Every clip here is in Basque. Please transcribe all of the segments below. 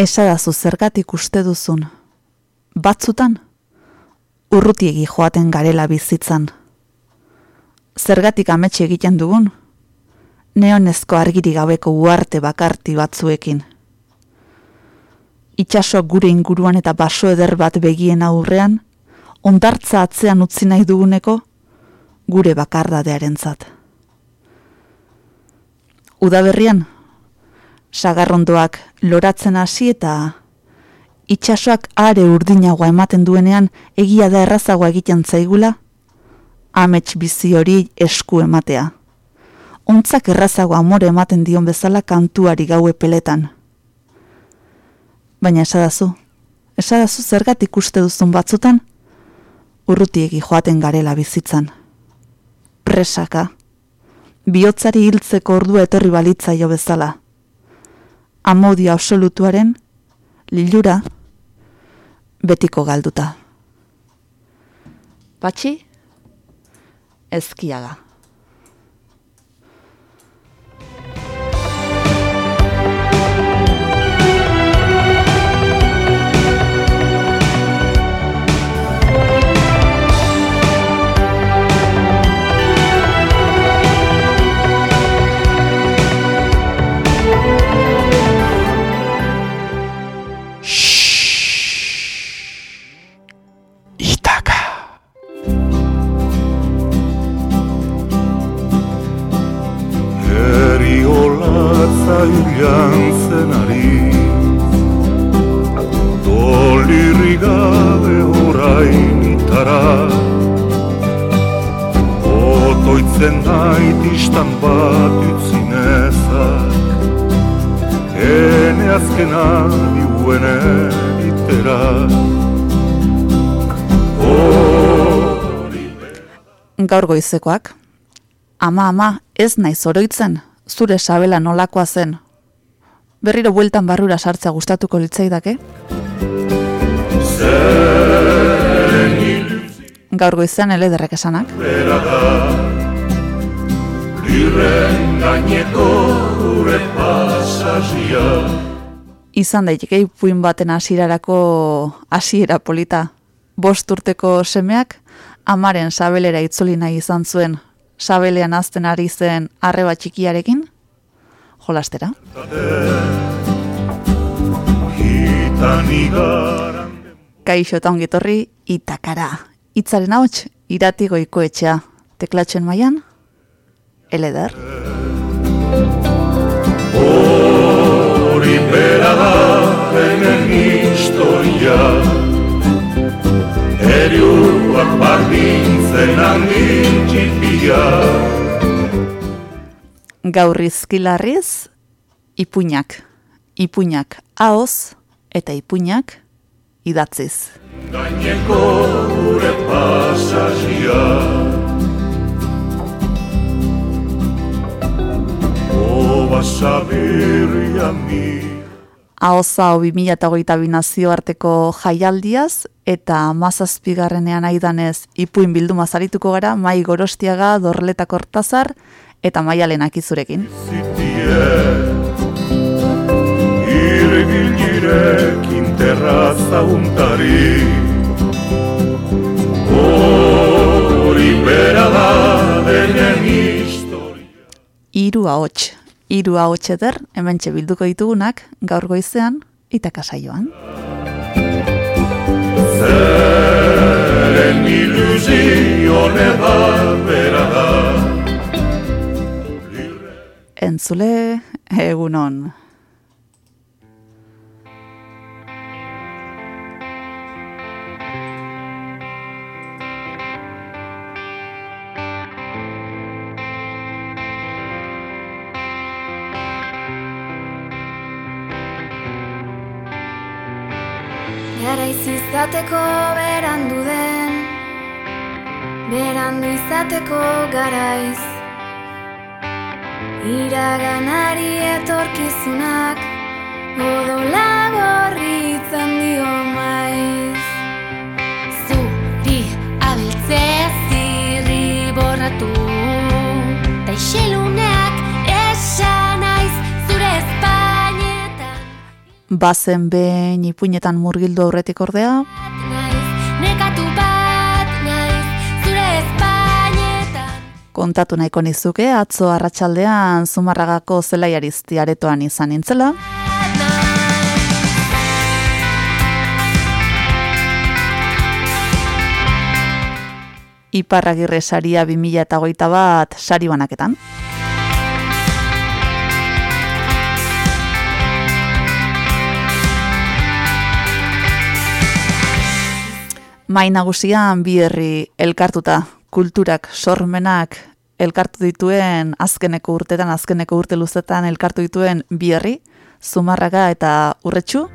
Esadazu zergatik uste duzun. Batzutan, urrutiegi joaten garela bizitzan. Zergatik ametxe egiten dugun, neonezko argiri gabeko uarte bakarti batzuekin. Itxaso gure inguruan eta baso eder bat begien aurrean, ondartza atzean utzi nahi duguneko, gure bakardadearen zat. Udaberrian, sagarrondoak loratzen hasi eta itxasoak are urdinagoa ematen duenean egia da errazagoa egiten zaigula, amets bizi hori esku ematea. Ontzak errazagoa amore ematen dion bezala kantuari gaue peletan. Baina esadazu, esadazu zergatik uste duzun batzutan, urrutiegi joaten garela bizitzan. Presaka, bihotzari hiltzeko ordua etorri balitzaio bezala. Amodia absolutuaren, lilura, betiko galduta. Patxi, ezkiaga. Zailan zenari Dolirri gabe orain itara. Otoitzen nahi distan bat utzinezak Hene azkena diuene itera. Gaur goizekoak, ama ama ez naiz oroitzen, zure sabela nolakoa zen. Berriro bueltan barrura sartza gustatuko litzaidake? Gaur goizean elederrek esanak. Izan daiteke ipuin baten hasierarako hasiera polita. Bost urteko semeak amaren sabelera itzuli nahi izan zuen sabelean azten ari zen arreba txikiarekin, jolastera. Kaixo eta ongitorri, itakara. Itzaren hauts, irati goiko etxea. Teklatzen maian, eleder. Hori bera da, historia, Eriuak bardintzen handin txipia Gaur izkilarriz, ipuñak. Ipuñak haoz eta ipuñak idatziz. Gaineko gure pasazia Oba sabirria mi Aoza o 2008 binazio arteko jaialdiaz eta mazazpigarrenean aidanez ipuin bildu mazarituko gara, mai gorostiaga, dorletak hortazar eta mai alenak izurekin. Iru ahots, iru ahots eder, hemen bilduko ditugunak, gaur goizean, itakasaioan. Zeren ilusio neba bera da Entzule egunon Garaiz izateko berandu den Berandu izateko garaiz. Iraganari etorkizunak Odola gorri itzan dio maiz. Zuri abeltze zirri borratu Taixeluneak bazen behin ipuinetan murgildu aurretik ordea, kontatu nahiko nizuke, atzo arratsaldean zumarragako zelaiarizti aretoan izan nintzela, Iparragirre saria 2008 bat sari banaketan. Mai nagusian bi herri elkartuta, kulturak, sormenak elkartu dituen azkeneko urtetan, azkeneko urte luzetan elkartu dituen bi herri, Zumarraga eta Urretxu,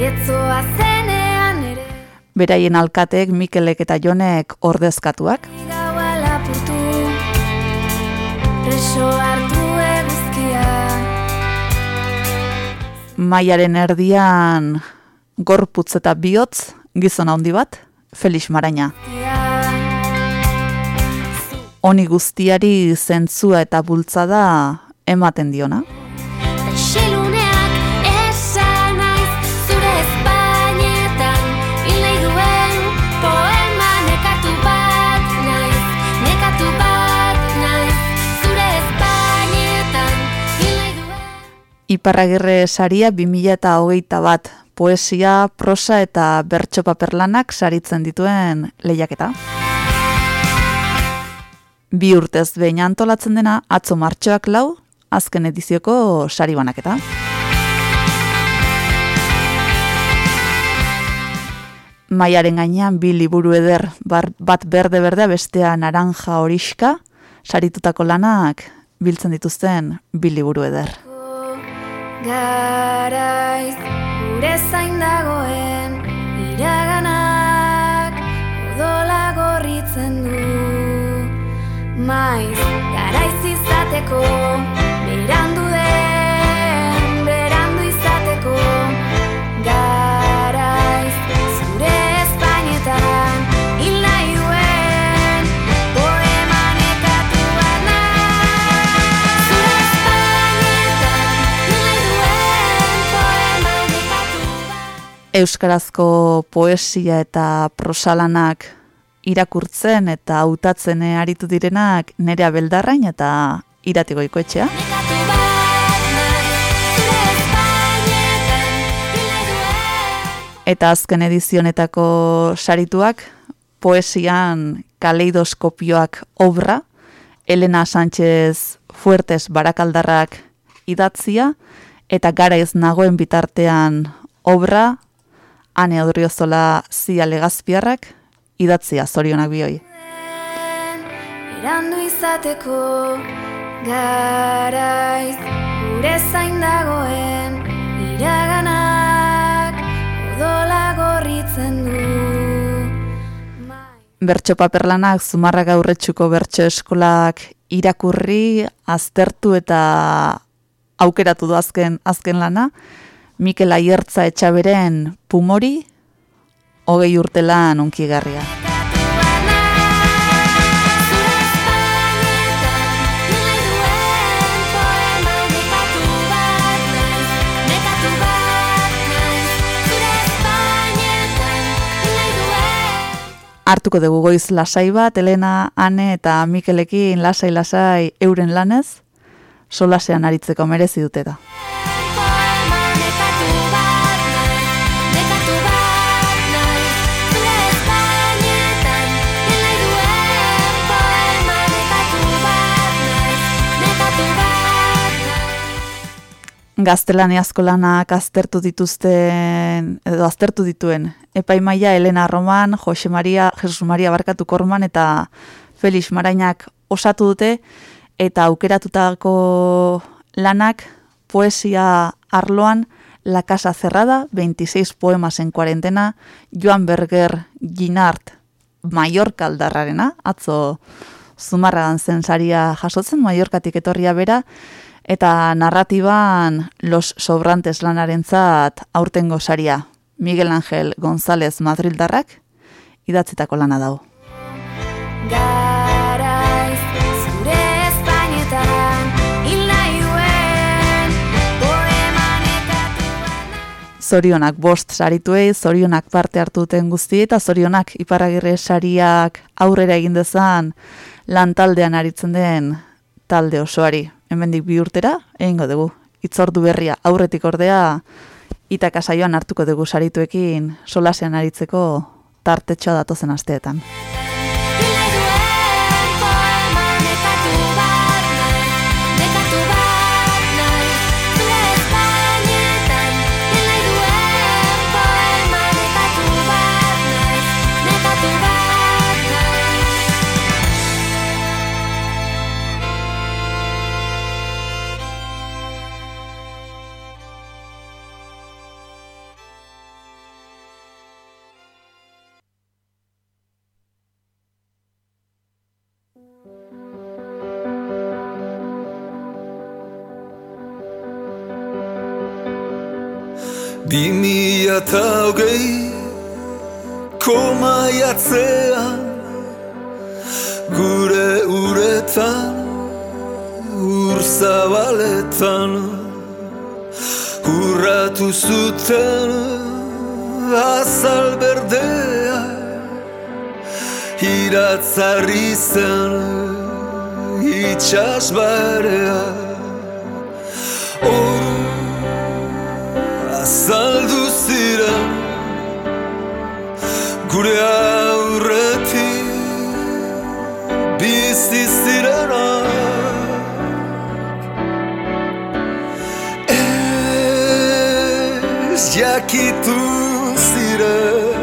ere, beraien alkateek Mikelek eta Jonek ordezkatuak, preso hartu maiaren erdian gorputz eta bihotz gizon handi bat, Felix Maraina. Honi guztiari zentzua eta bultzada ematen diona. Iparragirre saria 2008 bat poesia, prosa eta bertso paperlanak saritzen dituen lehiaketa. Bi urtez behin antolatzen dena, atzo martxoak lau, azken edizioko sari banaketa. Maiaren gainean bi liburu eder, bat berde-berdea bestea naranja horiska, saritutako lanak biltzen dituzten bi liburu eder. Garaiz gure zain dagoen iraganak odola gorritzen du. Maiz garaiz izateko Euskarazko poesia eta prosalanak irakurtzen eta hautatzen aritu direnak nerea beldarrain eta iratigoiko etxea. Eta azken edizionetako sarituak poesian kaleidoskopioak obra, Elena Sánchez Fuertes barakaldarrak idatzia, eta gara ez nagoen bitartean obra, Ane Odriozola zia legazpiarrak, idatzia zorionak bioi. Erandu izateko garaiz gure zain dagoen iraganak odola gorritzen du Mai Bertso paperlanak zumarraga aurretsuko bertso eskolak irakurri, aztertu eta aukeratu du azken, azken lana, Mikel Aiertza etxaberen pumori, hogei urtelan duen Hartuko dugu goiz lasai bat, Elena, Ane eta Mikelekin lasai-lasai euren lanez, solasean aritzeko merezi dute Gaztelaniazko lanak aztertu dituzten, edo aztertu dituen, epaimaia Elena Roman, Jose Maria, Jesus Maria Barkatu Korman eta Felix Marainak osatu dute, eta aukeratutako lanak poesia arloan La Casa Cerrada, 26 poemas en cuarentena, Joan Berger Ginart Mallorca aldarrarena, atzo Zumarragan zen saria jasotzen, Mallorcatik etorria bera, eta narratiban Los Sobrantes lanarentzat aurtengo saria, Miguel Ángel González Madrildarrak, idatzitako lana dago. Bat zorionak bost sarituei, zorionak parte hartu duten guzti, eta zorionak iparagirre sariak aurrera egin dezan lantaldean aritzen den talde osoari. Hemendik bi urtera, egingo dugu. Itzordu berria aurretik ordea, itaka saioan hartuko dugu sarituekin solasean aritzeko tartetxoa datozen asteetan. Bi mila eta hogei Koma jatzean Gure uretan Ur zabaletan Urratu zuten Azal berdea Iratzarri zen Itxas barea. Oru azaldu ziren gure aurretik. Bizi zirenak ez jakitu ziren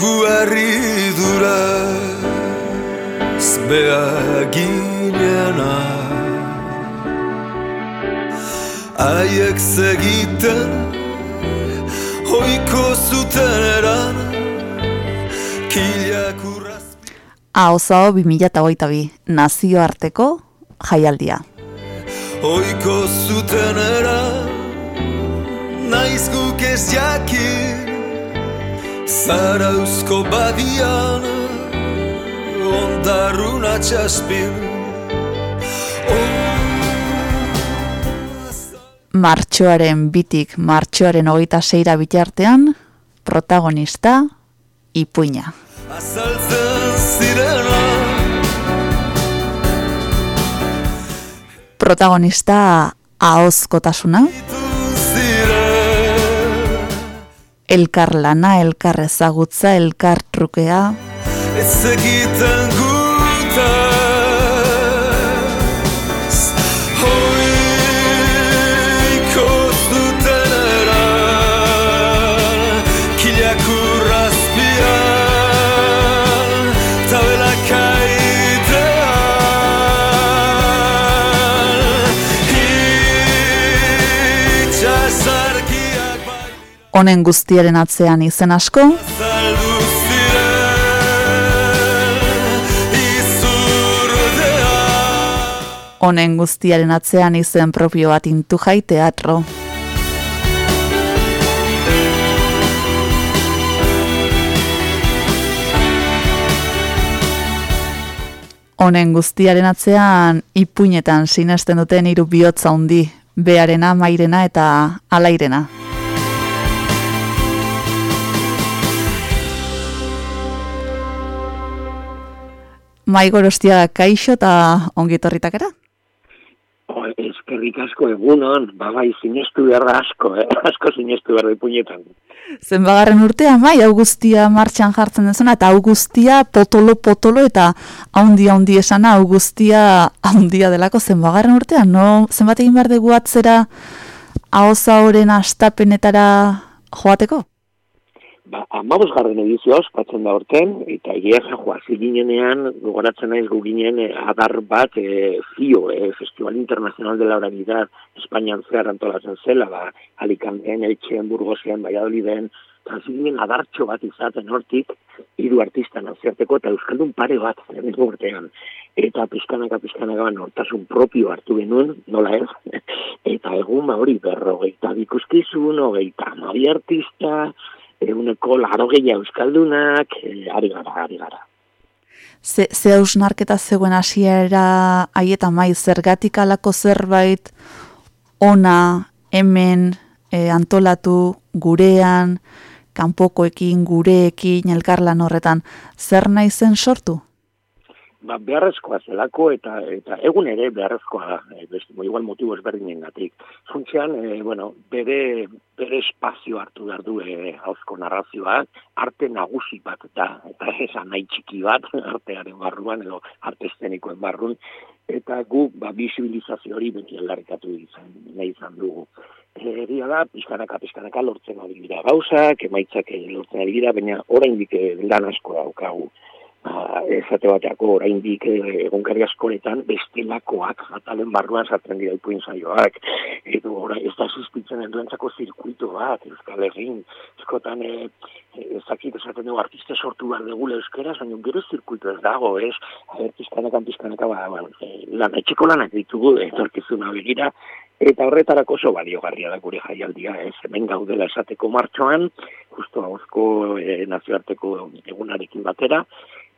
gu harriduraz behaginenak Haiek zegiten Hoiko zuten eran Kilak urrazpi Ahozao 2008 nazioarteko jaialdia. Hoiko zuten eran Naiz guk ez jakin Zarauzko badian Ondarrun atxaspin Martxoaren bitik martxoaren hogeita seira bitartean, protagonista, ipuina. Azaltzen Protagonista, ahozkotasuna, elkar lana, elkar ezagutza, elkar trukea, Ez egiten gutaz honen guztiaren atzean izen asko, honen guztiaren atzean izen propio bat intu jai teatro. Honen guztiaren atzean ipuinetan sinesten duten hiru bihotza handi, bearena, mairena eta alairena. Maigorostia kaixo eta ongi etorritakera? O, eskerrik asko egunon, babai sinestu behar da asko, eh? asko sinestu behar da ipuñetan. Zenbagarren urtea, mai, augustia martxan jartzen dezuna, eta augustia potolo-potolo eta haundi haundi esana augustia haundia delako zenbagarren urtea, no? Zenbat egin behar dugu atzera ahoza horren astapenetara joateko? Ba, amabos garren edizioa ospatzen da orten, eta egia joazi ginenean, gogoratzen naiz gu ginen eh, adar bat eh, FIO, eh, Festival Internacional de la Oralidad, Espainian zehar antolatzen zela, ba, Alicanteen, Eltxeen, Burgosean, Valladoliden, eta ginen adartxo bat izaten hortik, hiru artista nazioarteko eta euskaldun pare bat zen urtean. Eta pizkanaka pizkanaka ba, nortasun propio hartu genuen, nola ez? eta egun ba hori berrogeita bikuskizun, hogeita amabi artista, eguneko laro euskaldunak, e, ari gara, ari gara. Ze, ze hausnarketa zegoen hasiera haieta mai zergatik alako zerbait ona hemen e, antolatu gurean, kanpokoekin, gureekin, elkarlan horretan, zer nahi zen sortu? Ba, beharrezkoa zelako eta eta egun ere beharrezkoa da, e, beste, igual motibo ezberdinen gatik. Funtzean, e, bueno, bere, bere espazio hartu behar du e, hauzko narrazioa, arte nagusi bat da, eta esan nahi txiki bat, artearen barruan, edo arte estenikoen barrun, eta gu, ba, bisibilizazio hori beti aldarrikatu izan, nahi izan dugu. Egia da, pizkanaka, pizkanaka lortzen ari dira gauzak, emaitzak lortzen ari dira, baina oraindik lan asko daukagu ba, esate bateako oraindik eh, egunkari askoretan bestelakoak atalen barruan sartzen dira ipuin saioak. Edo ora ez da suspitzen enduentzako zirkuito bat Euskal Herrin eskotan e, ezakit esaten dugu artista sortu behar dugu euskera baina gero zirkuito ez dago ez? A pizkanakan pizkanaka ba, ba, lan etxeko lanak ditugu etorkizuna begira Eta horretarako oso baliogarria da gure jaialdia, ez? Hemen gaudela esateko martxoan, justo hauzko e, nazioarteko egunarekin batera,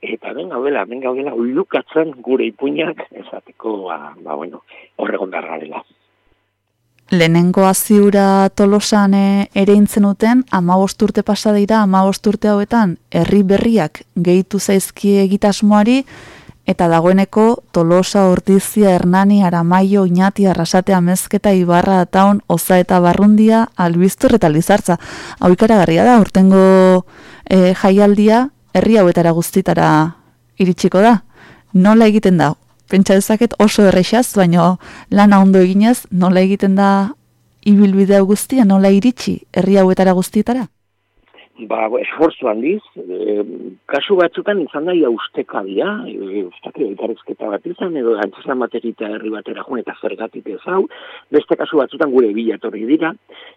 eta ben gaudela, ben gaudela, ulukatzen gure ipuinak, esateko, ba, ba bueno, horregon dela. Lehenengo aziura tolosan eh, ere intzen uten, ama urte pasa dira, ama urte hauetan, herri berriak gehitu zaizki egitasmoari, eta dagoeneko tolosa ortizia hernani aramaio inati arrasatea mezketa ibarra ataun oza eta barrundia albiztur eta lizartza. Hau ikaragarria da, urtengo e, jaialdia, herri hauetara guztitara iritsiko da. Nola egiten da? Pentsa dezaket oso errexaz, baina lana ondo eginez, nola egiten da ibilbidea guztia, nola iritsi herri hauetara guztitara? Ba, esfortzu handiz, e, kasu batzutan izan daia ustekadia, e, elkarrezketa bat izan, edo antzizan materita herri batera jun eta zergatik ez hau, beste kasu batzutan gure bilatorri dira,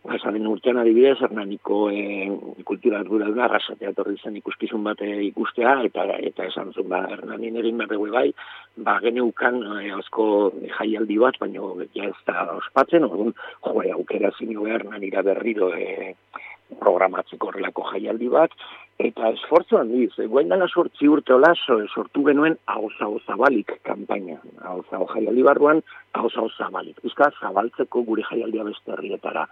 pasaren urtean adibidez, hernaniko e, kultura ardura da, rasatea torri zen ikuskizun bat ikustea, eta eta esan zuen, ba, hernanin erin berregue bai, ba, geneukan e, asko jaialdi bat, baina ja ez da ospatzen, orduan, jo, aukera zinio hernanira berriro, e, programatzeko horrelako jaialdi bat, eta esfortzu handiz, guen dala sortzi urte olazo, sortu genuen hau zabalik kampaina, hau jaialdi barruan, hau zabalik, bizka zabaltzeko gure jaialdia beste herrietara.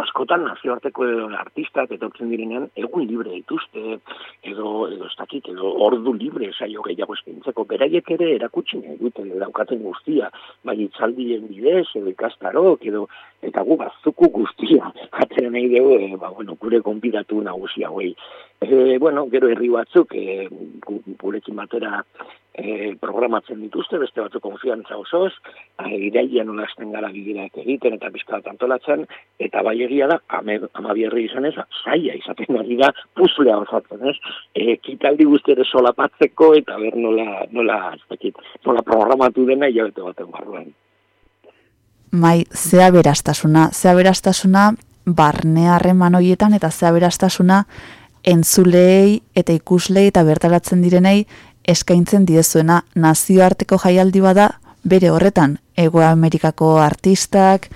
Askotan nazioarteko artistak etortzen direnean, egun libre dituzte, edo, edo ez edo ordu libre saio gehiago eskintzeko, beraiek ere erakutsi nahi dute, daukaten guztia, bai itzaldien bidez, edo ikastarok, edo, eta gu bazuku guztia, atzera nahi dugu, e, ba, bueno, gure konbidatu nagusia hoi. E, bueno, gero herri batzuk, e, gurekin batera e, programatzen dituzte, beste batzuk konfiantza osoz, e, irailean unazten gara bideak egiten eta bizkat antolatzen, eta bai egia da, ama bierri izan ez, zaila izaten ari da, puzlea osatzen ez, e, kitaldi guzti ere solapatzeko, eta ber nola, nola, nola programatu dena, jabete baten barruan. Mai, zea berastasuna, zea berastasuna, barne harreman hoietan eta zea berastasuna entzulei eta ikuslei eta bertaratzen direnei eskaintzen diezuena nazioarteko jaialdi bada bere horretan Ego Amerikako artistak,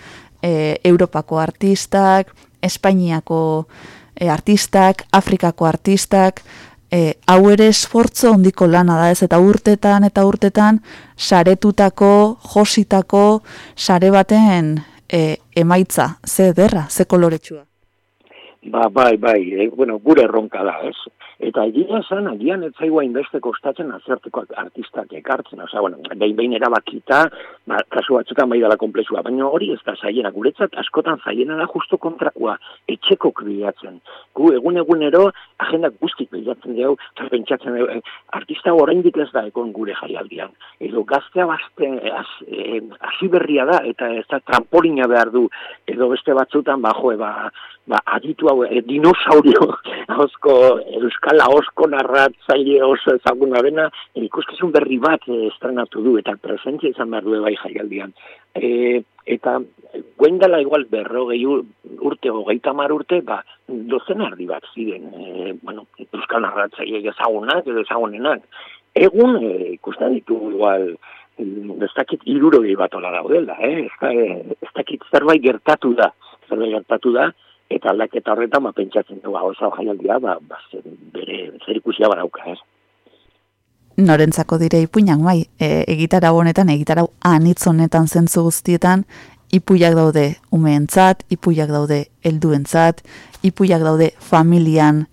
e, Europako artistak, Espainiako e, artistak, Afrikako artistak, e, hau ere esfortzo ondiko lana da ez eta urtetan eta urtetan saretutako, jositako, sare baten e, emaitza, ze derra, ze koloretsua. Ba, bai, bai, e, bueno, gure erronka da, ez? Eta egia zen, agian ez zaigua inbeste kostatzen azerteko artistak ekartzen, oza, bueno, behin behin erabakita, ba, kasu batzutan bai dala komplexua, baina hori ez da zaiena, guretzat askotan zaiena da justo kontrakua, etxeko kriatzen. Gu, egun egunero, agendak guztik bilatzen dugu, eta pentsatzen dugu, eh, artista oraindik ez da ekon gure jaialdian. Edo gaztea bazte, eh, hasi berria da, eta ez da trampolina behar du, edo beste batzutan, ba, joe, ba, ba, aditu hau, e, dinosaurio, hausko, euskal ahosko narratzaile oso ezaguna dena, ikuskizun berri bat e, estrenatu du, eta presentzia izan behar du bai jaialdian. E, eta guendala igual berrogei urte o geita mar urte, ba, dozen ardi bat ziren, e, bueno, euskal narratzaile ezagunak, edo ezagunenak. Egun, e, ikusten ditu igual, ez dakit irurogei bat ola daudela, eh? ez dakit zerbait gertatu da, zerbait gertatu da, eta aldaketa horretan ba pentsatzen du oso jaialdia ba, ba bere zer ikusia barauka, ez. Norentzako dire ipuinak bai, e, egitarau honetan, egitarau anitz honetan zentzu guztietan, ipuiak daude umeentzat, ipuiak daude helduentzat, ipuiak daude familian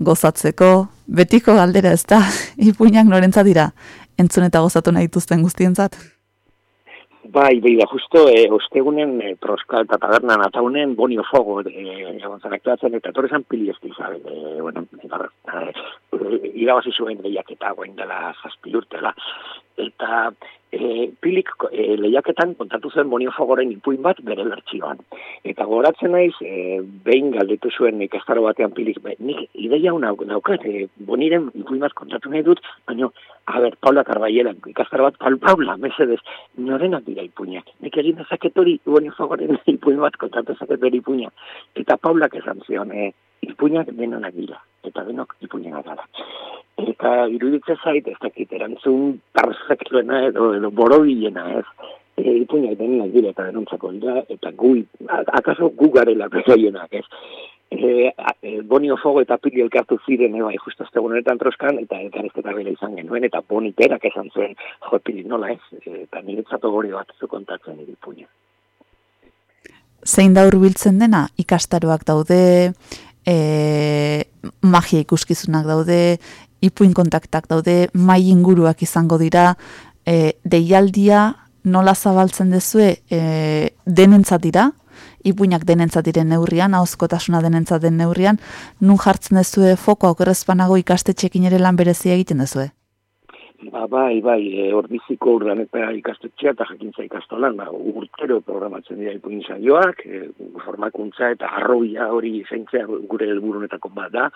gozatzeko, betiko galdera ez da, ipuinak norentzat dira, entzun eta gozatu nahi dituzten guztientzat. Bai, bai, da, justo, e, ostegunen e, troska eta tabernan ataunen bonio fogo, e, egon aktuatzen, eta torre zan pili esti, zabe, e, bueno, e, irabazi zuen lehiaketa, guain dela zazpi urtela, eta e, pilik e, lehiaketan kontatu zen bonio fogoren ipuin bat bere bertsioan. Eta goratzen naiz, e, behin galdetu zuen ikastaro batean pilik, be, nik ideia hona daukat, e, boniren ipuin bat kontatu nahi dut, baina, a ber, Paula Carbaiela, ikastaro bat, Paul Paula, mesedez, norenak dira ipuinak. Nik egin dezaket hori, bonio fogoren ipuin bat kontatu dezaket bere ipuina. Eta Paulak esan zion, e, ipuinak denonak dira, eta denok ipuinak gara. Eta iruditzen zait, ez dakit, erantzun perfektuena edo, edo borobilena, ez? E, ipuinak denak dira eta denontzako dira, eta gu, akaso gu garela beroienak, ez? E, e, bonio fogo eta pili elkartu ziren, e, bai, justo azte honetan troskan, eta elkarrezketa bela izan genuen, eta boni berak esan zuen, jo, pili nola ez, e, eta niretzako gori bat zu kontatzen nire ipuina. zein da hurbiltzen dena ikastaroak daude, e, magia ikuskizunak daude, ipuin kontaktak daude, mai inguruak izango dira, e, deialdia nola zabaltzen dezue e, denentzat dira, ipuinak denentzat diren neurrian, ahozkotasuna denentzat den neurrian, nun jartzen dezue fokoa okerrezpanago ikastetxekin ere lan berezia egiten dezue. Ba, bai, bai, e, orbiziko urdan eta ikastetxea eta jakintza ikastolan, ba, urtero programatzen dira ipuin saioak, e, formakuntza eta arrobia hori zaintzea gure helburunetako bat da,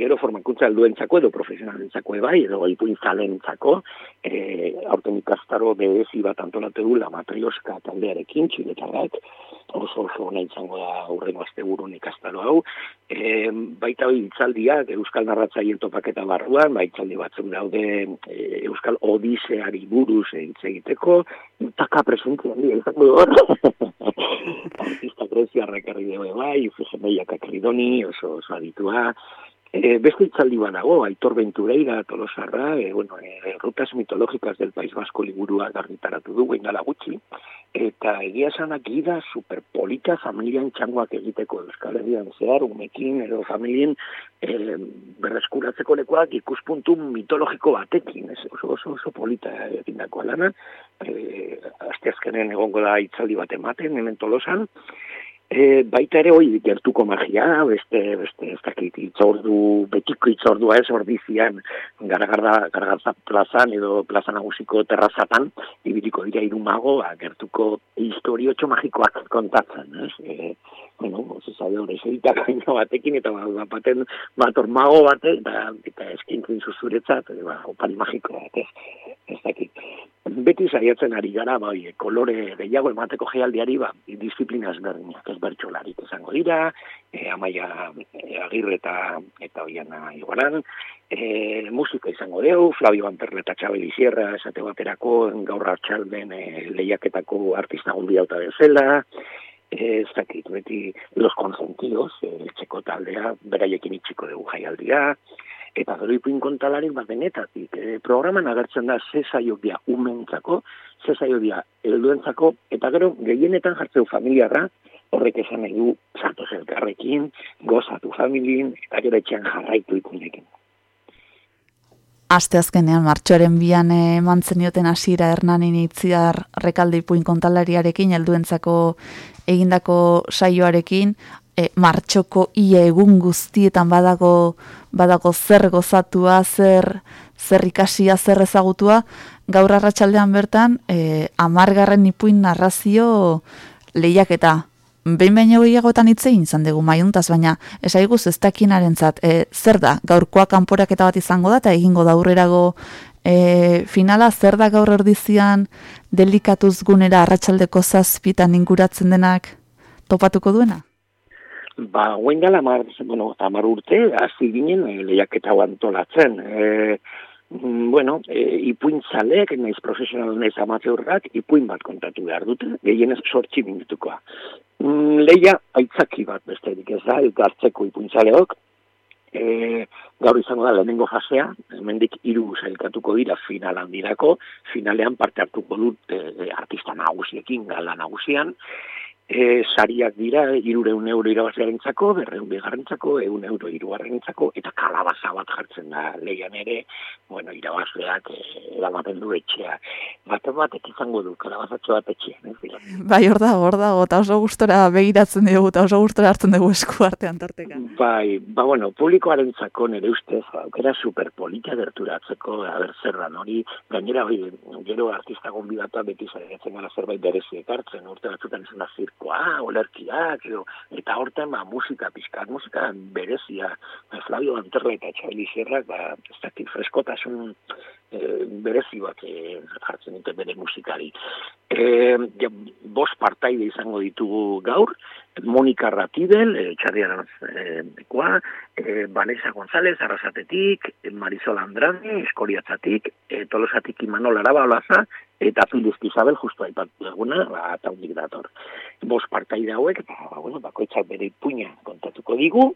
gero formakuntza helduentzako edo profesionalentzako bai, edo ipuin zalentzako, e, aurten ikastaro berezi bat antolatu du la matrioska taldearekin, txiletarrak, oso oso ona izango da urrengo asteburun ikastaro hau. E, baita hori itzaldiak, Euskal Narratzaile topaketa barruan, ba, itzaldi batzuk daude e, Euskal Odiseari buruz hitz egiteko, taka presentzia handi izango hor. Artista greziarrak herri dugu bai, Ifegemeiak akridoni, oso, oso aditua, E, beste itzaldi banago, Aitor Ventureira, Tolosarra, e, bueno, e, rutas mitológicas del País Vasco liburua garritaratu du, guin dala gutxi, eta egia esanak gida superpolita familian txangoak egiteko Euskal Herrian zehar, umekin edo familien e, berreskuratzeko lekuak ikuspuntu mitologiko batekin, ez, oso, oso, oso polita egindako lana, e, asteazkenen egongo da itzaldi bat ematen, hemen tolosan, E, baita ere hoi gertuko magia, beste, beste, ez dakit, itzordu, betiko itzordua ez ordizian, garagarda, garagarda plazan edo plaza nagusiko terrazatan, ibiliko dira irumago, ba, gertuko historiotxo magikoak kontatzen, ez? E, bueno, oso zabe hori zeitako batekin, eta ba, ba, baten, bator mago bate, eta, eta eskintzen zuzuretzat, ba, opari magiko bat, ez? Ez dakit. Beti saiatzen ari gara, bai, kolore gehiago emateko gealdiari, ba, disiplina ezberdinak, ez bertxolarik izango dira, e, amaia e, agirre eta, eta oiana igualan, e, musika izango deu, Flavio Banterle eta Txabel Izierra, esate baterako, gaur hartxalden e, lehiaketako artista gundi bezala, ez dakit, beti los consentidos, e, txeko taldea, beraiekin itxiko dugu jaialdia, eta gero ipuin kontalarik bat denetatik. E, programan agertzen da ze saio dia umentzako, ze saio dia helduentzako, eta gero gehienetan jartzeu familiarra, horrek esan nahi du sartu elkarrekin, gozatu familien, eta gero etxean jarraitu ipuinekin. Aste azkenean, martxoaren bian eh, eman zenioten hasiera Hernanin itziar rekalde ipuin kontalariarekin, helduentzako egindako saioarekin, e, martxoko ia egun guztietan badago, badago zer gozatua, zer, zer ikasia, zer ezagutua, gaur arratsaldean bertan, e, amargarren ipuin narrazio lehiaketa. Behin baino gehiagotan hitz egin izan dugu maiuntaz, baina esaiguz ez dakinarentzat e, zer da, gaurkoa kanporaketa bat izango da, eta egingo da aurrerago e, finala, zer da gaur erdizian delikatuz gunera arratsaldeko zazpitan inguratzen denak topatuko duena? Ba, guen gala, amar, bueno, amar urte, hasi ginen e, lehiaketa antolatzen. E, bueno, e, ipuin zaleek, naiz profesional naiz amateurrak, ipuin bat kontatu behar dute, gehienez sortxi minutukoa. Mm, leia aitzaki bat besterik ez da, elkartzeko ipuin zaleok, E, gaur izango da lehenengo fasea, hemendik hiru sailkatuko dira final handirako, finalean parte hartuko dut e, artista nagusiekin, gala nagusian, e, sariak dira irureun euro irabazlearentzako, berreun bigarrentzako, eun euro irugarrentzako, eta kalabaza bat jartzen da lehian ere, bueno, irabazleak eramaten du etxea. Baten batek izango du kalabazatxo bat etxean, ez dira. Bai, hor dago, hor dago, eta oso gustora begiratzen dugu, eta oso gustora hartzen dugu esku artean tarteka. Bai, ba, bueno, publikoarentzako nire ustez, aukera superpolita gerturatzeko, aber zer dan hori, gainera, bai, gero artista gonbidatua beti zaitzen gara zerbait berezi ekartzen, urte batzutan izan da zirkoa, olerkiak, edo, eta horten, ba, musika pixkat, musika berezia, ba, Flavio Anterra eta Txabili Sierrak, ba, ez dakit, freskotasun e, berezi bat e, jartzen dute bere musikari. E, ja, bost partaide izango ditugu gaur, Monika Ratidel, e, txarrian e, e, Vanessa González, Arrasatetik, Marisol Andrade, Eskoriatzatik, e, Tolosatik Imanol Araba Olaza, eta Filiz Isabel justu aipatu eguna, ba, eta hundik dator. Bos partaide hauek, ba, ba, bueno, bakoitzak bere ipuina kontatuko digu,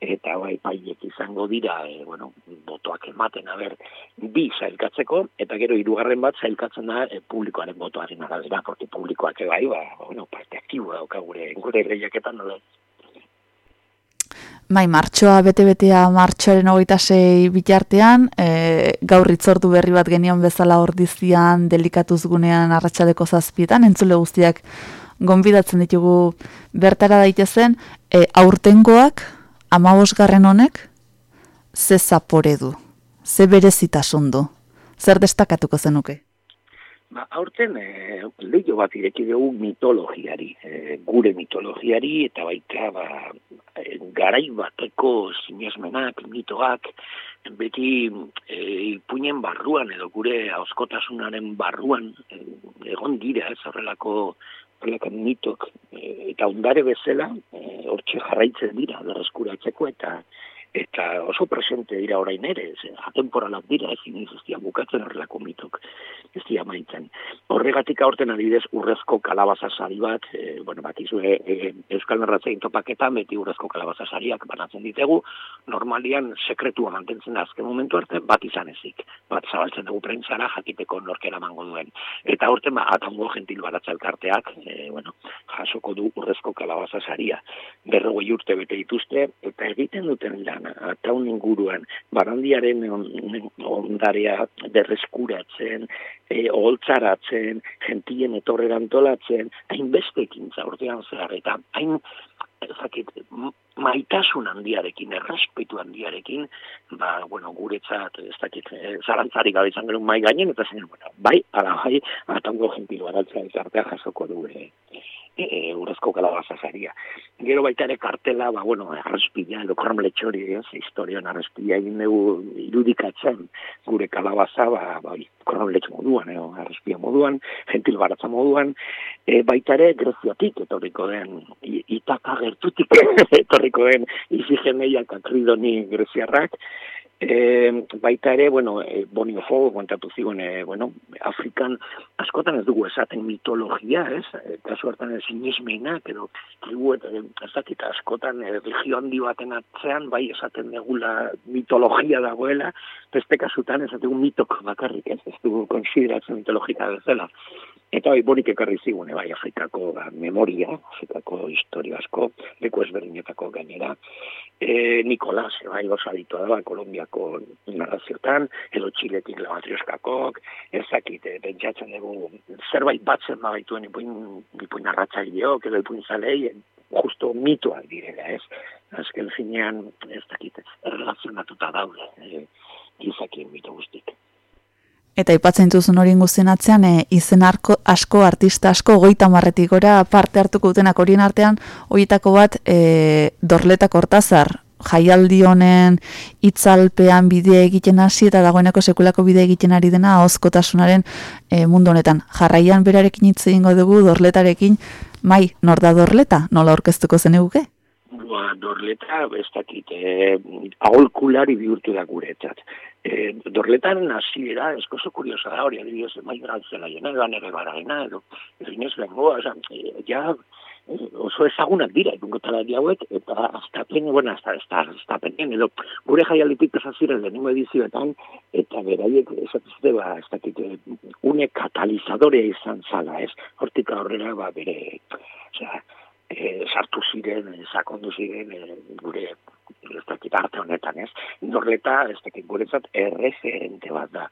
eta bai, paiek izango dira, e, bueno, botoak ematen, aber, bi zailkatzeko, eta gero hirugarren bat zailkatzen da e, publikoaren botoaren arabera, porque publikoak bai, ba, bueno, parte aktibo dauka gure, gure lehiaketan nola. Bai, martxoa bete-betea martxoaren hogeita sei bitartean, e, gaur itzordu berri bat genion bezala ordizian, delikatuz gunean arratsaleko zazpietan, entzule guztiak gonbidatzen ditugu bertara daitezen, e, aurtengoak, amabosgarren honek, ze zapore du, ze berezitasun du, zer destakatuko zenuke? Ba, aurten e, leio bat ireki dugu mitologiari, e, gure mitologiari, eta baita ba, e, garai bateko sinesmenak, mitoak, beti e, ipuinen barruan edo gure auskotasunaren barruan e, egon dira ez horrelako horrelako mitok. E, eta ondare bezala e, hortxe jarraitzen dira berreskuratzeko eta eta oso presente dira orain ere, atemporalak dira, ezin izuztian bukatzen horrelako mitok, ez dira maitzen. Horregatik aurten adibidez urrezko kalabaza sari bat, e, bueno, bat izue, e, Euskal Narratzein topaketan beti urrezko kalabaza sariak banatzen ditegu, normalian sekretua mantentzen da azken momentu arte, bat izan ezik, bat zabaltzen dugu prentzara jakiteko norkera mango duen. Eta aurten ba, atango gentil baratza elkarteak, e, bueno, jasoko du urrezko kalabaza saria. Berrogei urte bete dituzte, eta egiten duten lan ataun inguruan, barandiaren on- ondarea berreskuratzen, e, oholtzaratzen, gentien etorrera antolatzen, hainbeste ekintza urtean zehar, eta hain ezakit, maitasun handiarekin, errespetu handiarekin, ba, bueno, guretzat, ez dakit, e, zarantzarik gabe izan genuen mai gainen, eta zen, bueno, bai, ala bai, atango gentil baratzea elkartea jasoko du, e, e, urrezko kalabaza saria. Gero baita ere kartela, ba, bueno, arrespila, edo kromletxori, ez, historian arrespila egin dugu irudikatzen gure kalabaza, ba, ba, kromletx moduan, edo arrespila moduan, gentil baratza moduan, e, baita ere greziatik etorriko den, itaka gertutik etorriko den izigeneiak akridoni greziarrak, E, baita ere, bueno, e, Bonio Fogo kontatu zigun, e, bueno, Afrikan askotan ez dugu esaten mitologia, ez? E, kasu hartan ez sinismenak, edo tribu eta ez dakit askotan e, religio handi baten atzean, bai esaten degula mitologia dagoela, beste kasutan ez dugu mitok bakarrik, ez? Ez dugu konsideratzen mitologika bezala. Eta bai, bonik ekarri zigune, bai, Afrikako ba, memoria, Afrikako historia asko, leku ezberdinetako gainera, e, Nikolas, bai, oso aditua da, ba, Kolombiako narraziotan, edo Txiletik lavatrioskakok, ezakit, e, pentsatzen dugu, zerbait batzen baituen ipuin, ipuin narratzaileok, edo ipuin zalei, justo mitoak direla, ez? Azken finean, ez dakit, erlazionatuta daude, e, gizakien mito guztik. Eta aipatzen duzun hori guztien atzean, e, izen arko, asko, artista asko, goita marretik gora parte hartuko dutenak horien artean, horietako bat, e, dorletak hortazar, jaialdi honen itzalpean bidea egiten hasi eta dagoeneko sekulako bidea egiten ari dena ahozkotasunaren e, mundu honetan. Jarraian berarekin hitz egingo dugu dorletarekin, mai, nor da dorleta? Nola aurkeztuko zeneuke? Ba, dorleta, ez dakit, eh, aholkulari bihurtu da guretzat. Eh, dorletaren hasiera esko oso kuriosa da hori, adibidez, mai galtzela jena, edo ere baragena, edo, edo inez lengoa, oza, eh, ja, eh, oso ezagunak dira ipunko talari hauek, eta aztapen, bueno, azta, azta, aztapenen, edo gure jaialditik pasaziren lehenengo edizioetan, eta beraiek esatuzte, ba, ez dakit, eh, une katalizadorea izan zala, ez? Hortik aurrera, ba, bere, osea, e, sartu ziren, e, sakondu ziren, e, gure ez dakit arte honetan, ez? Dorleta, ez dakit guretzat erreferente bat da.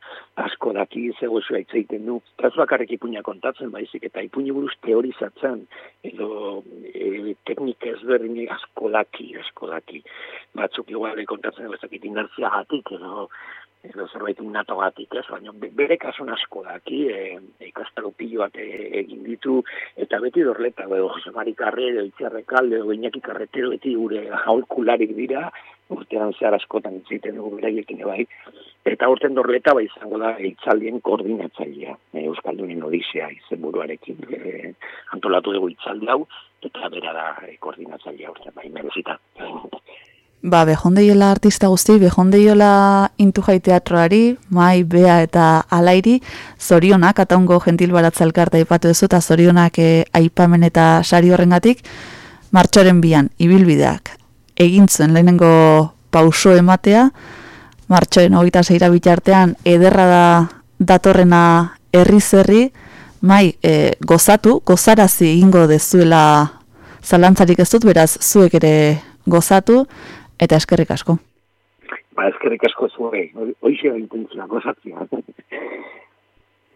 Asko daki ze gozoa hitz egiten du. Ez bakarrik ipuina kontatzen, baizik eta ipuini buruz teorizatzen, edo e, teknika ezberdinek asko daki, asko daki. Batzuk igual kontatzen, ez dakit inertzia gatik, edo edo zerbait innatogatik, ez, baina be- bere kasun asko daki, e, ikastaro pilo bat e, egin ditu, eta beti dorleta, edo Jose Mari Carrero, Itziarre Kalde, edo Iñaki Carretero, beti gure jaulkularik dira, urtean zehar askotan itziten dugu beraiekin bai, eta urten dorleta bai izango da itzaldien koordinatzailea, e, Euskaldunen Odisea izenburuarekin e, antolatu dugu itzaldi hau, eta bera da e, koordinatzailea urten bai, merezita. Ba, behondeiola artista guzti, behondeiola intujai teatroari, mai, bea eta alairi, zorionak, ataungo gentil baratza elkarta ipatu duzu, eta zorionak eh, aipamen eta sari horrengatik, martxoren bian, ibilbideak, egin zuen lehenengo pauso ematea, martxoren hogeita zeira bitartean, ederra da datorrena herri-zerri, mai, eh, gozatu, gozarazi egingo dezuela zalantzarik ez dut, beraz, zuek ere gozatu, eta eskerrik asko. Ba, eskerrik asko zuei, hoixe da intentzioa, gozatzea.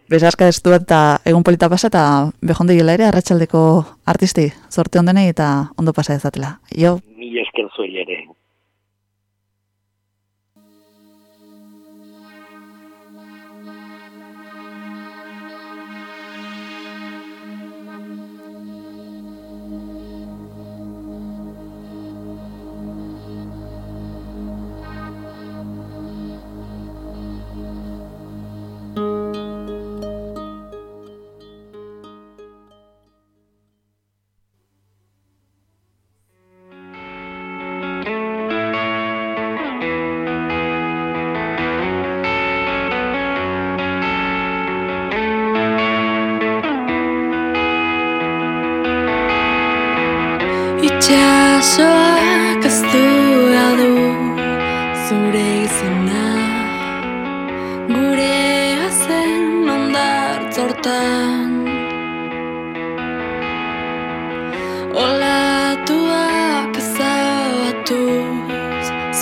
Besaska ez duet eta egun polita pasa eta behonde ere arratsaldeko artisti sorte ondenei eta ondo pasa dezatela. Jo, Mila esker zuei ere.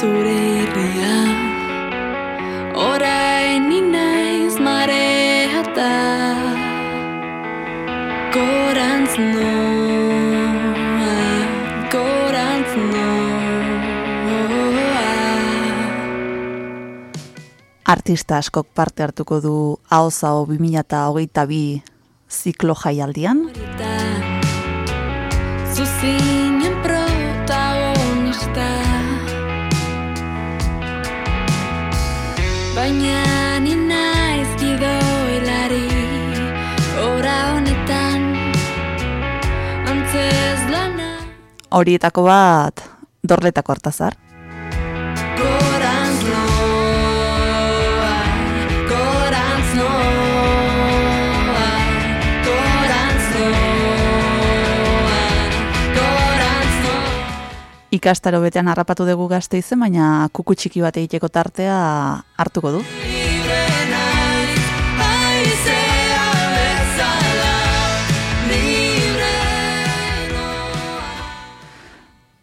Zure irria Orain inaiz marea eta Gorantz noa, gorantz noa artista askok parte hartuko du AOZAO 2022 ziklo jaialdian. Horietan, Baina ni naiz gidoilari Ora honetan Antzez lana Horietako bat dorletako hartazar. Ikastaro betean harrapatu dugu gazte izen, baina kuku txiki bat egiteko tartea hartuko du.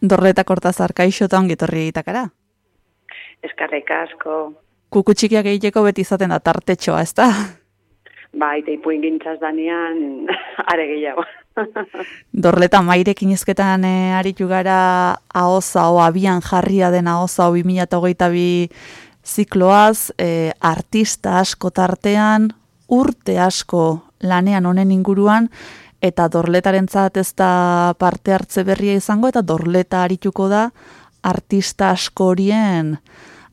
Dorletako hartazar kaixo eta ongitorri egitakara. Eskarrik asko, Kuku txikiak egiteko beti izaten da tartetxoa, ez da? bai, eta ipuin gintzaz danean, are gehiago. Dorleta mairekin izketan e, aritu gara ahoza o abian jarria den ahoza o 2022 zikloaz, e, artista asko tartean, urte asko lanean honen inguruan, eta dorletarentzat ez da parte hartze berria izango, eta dorleta arituko da artista asko horien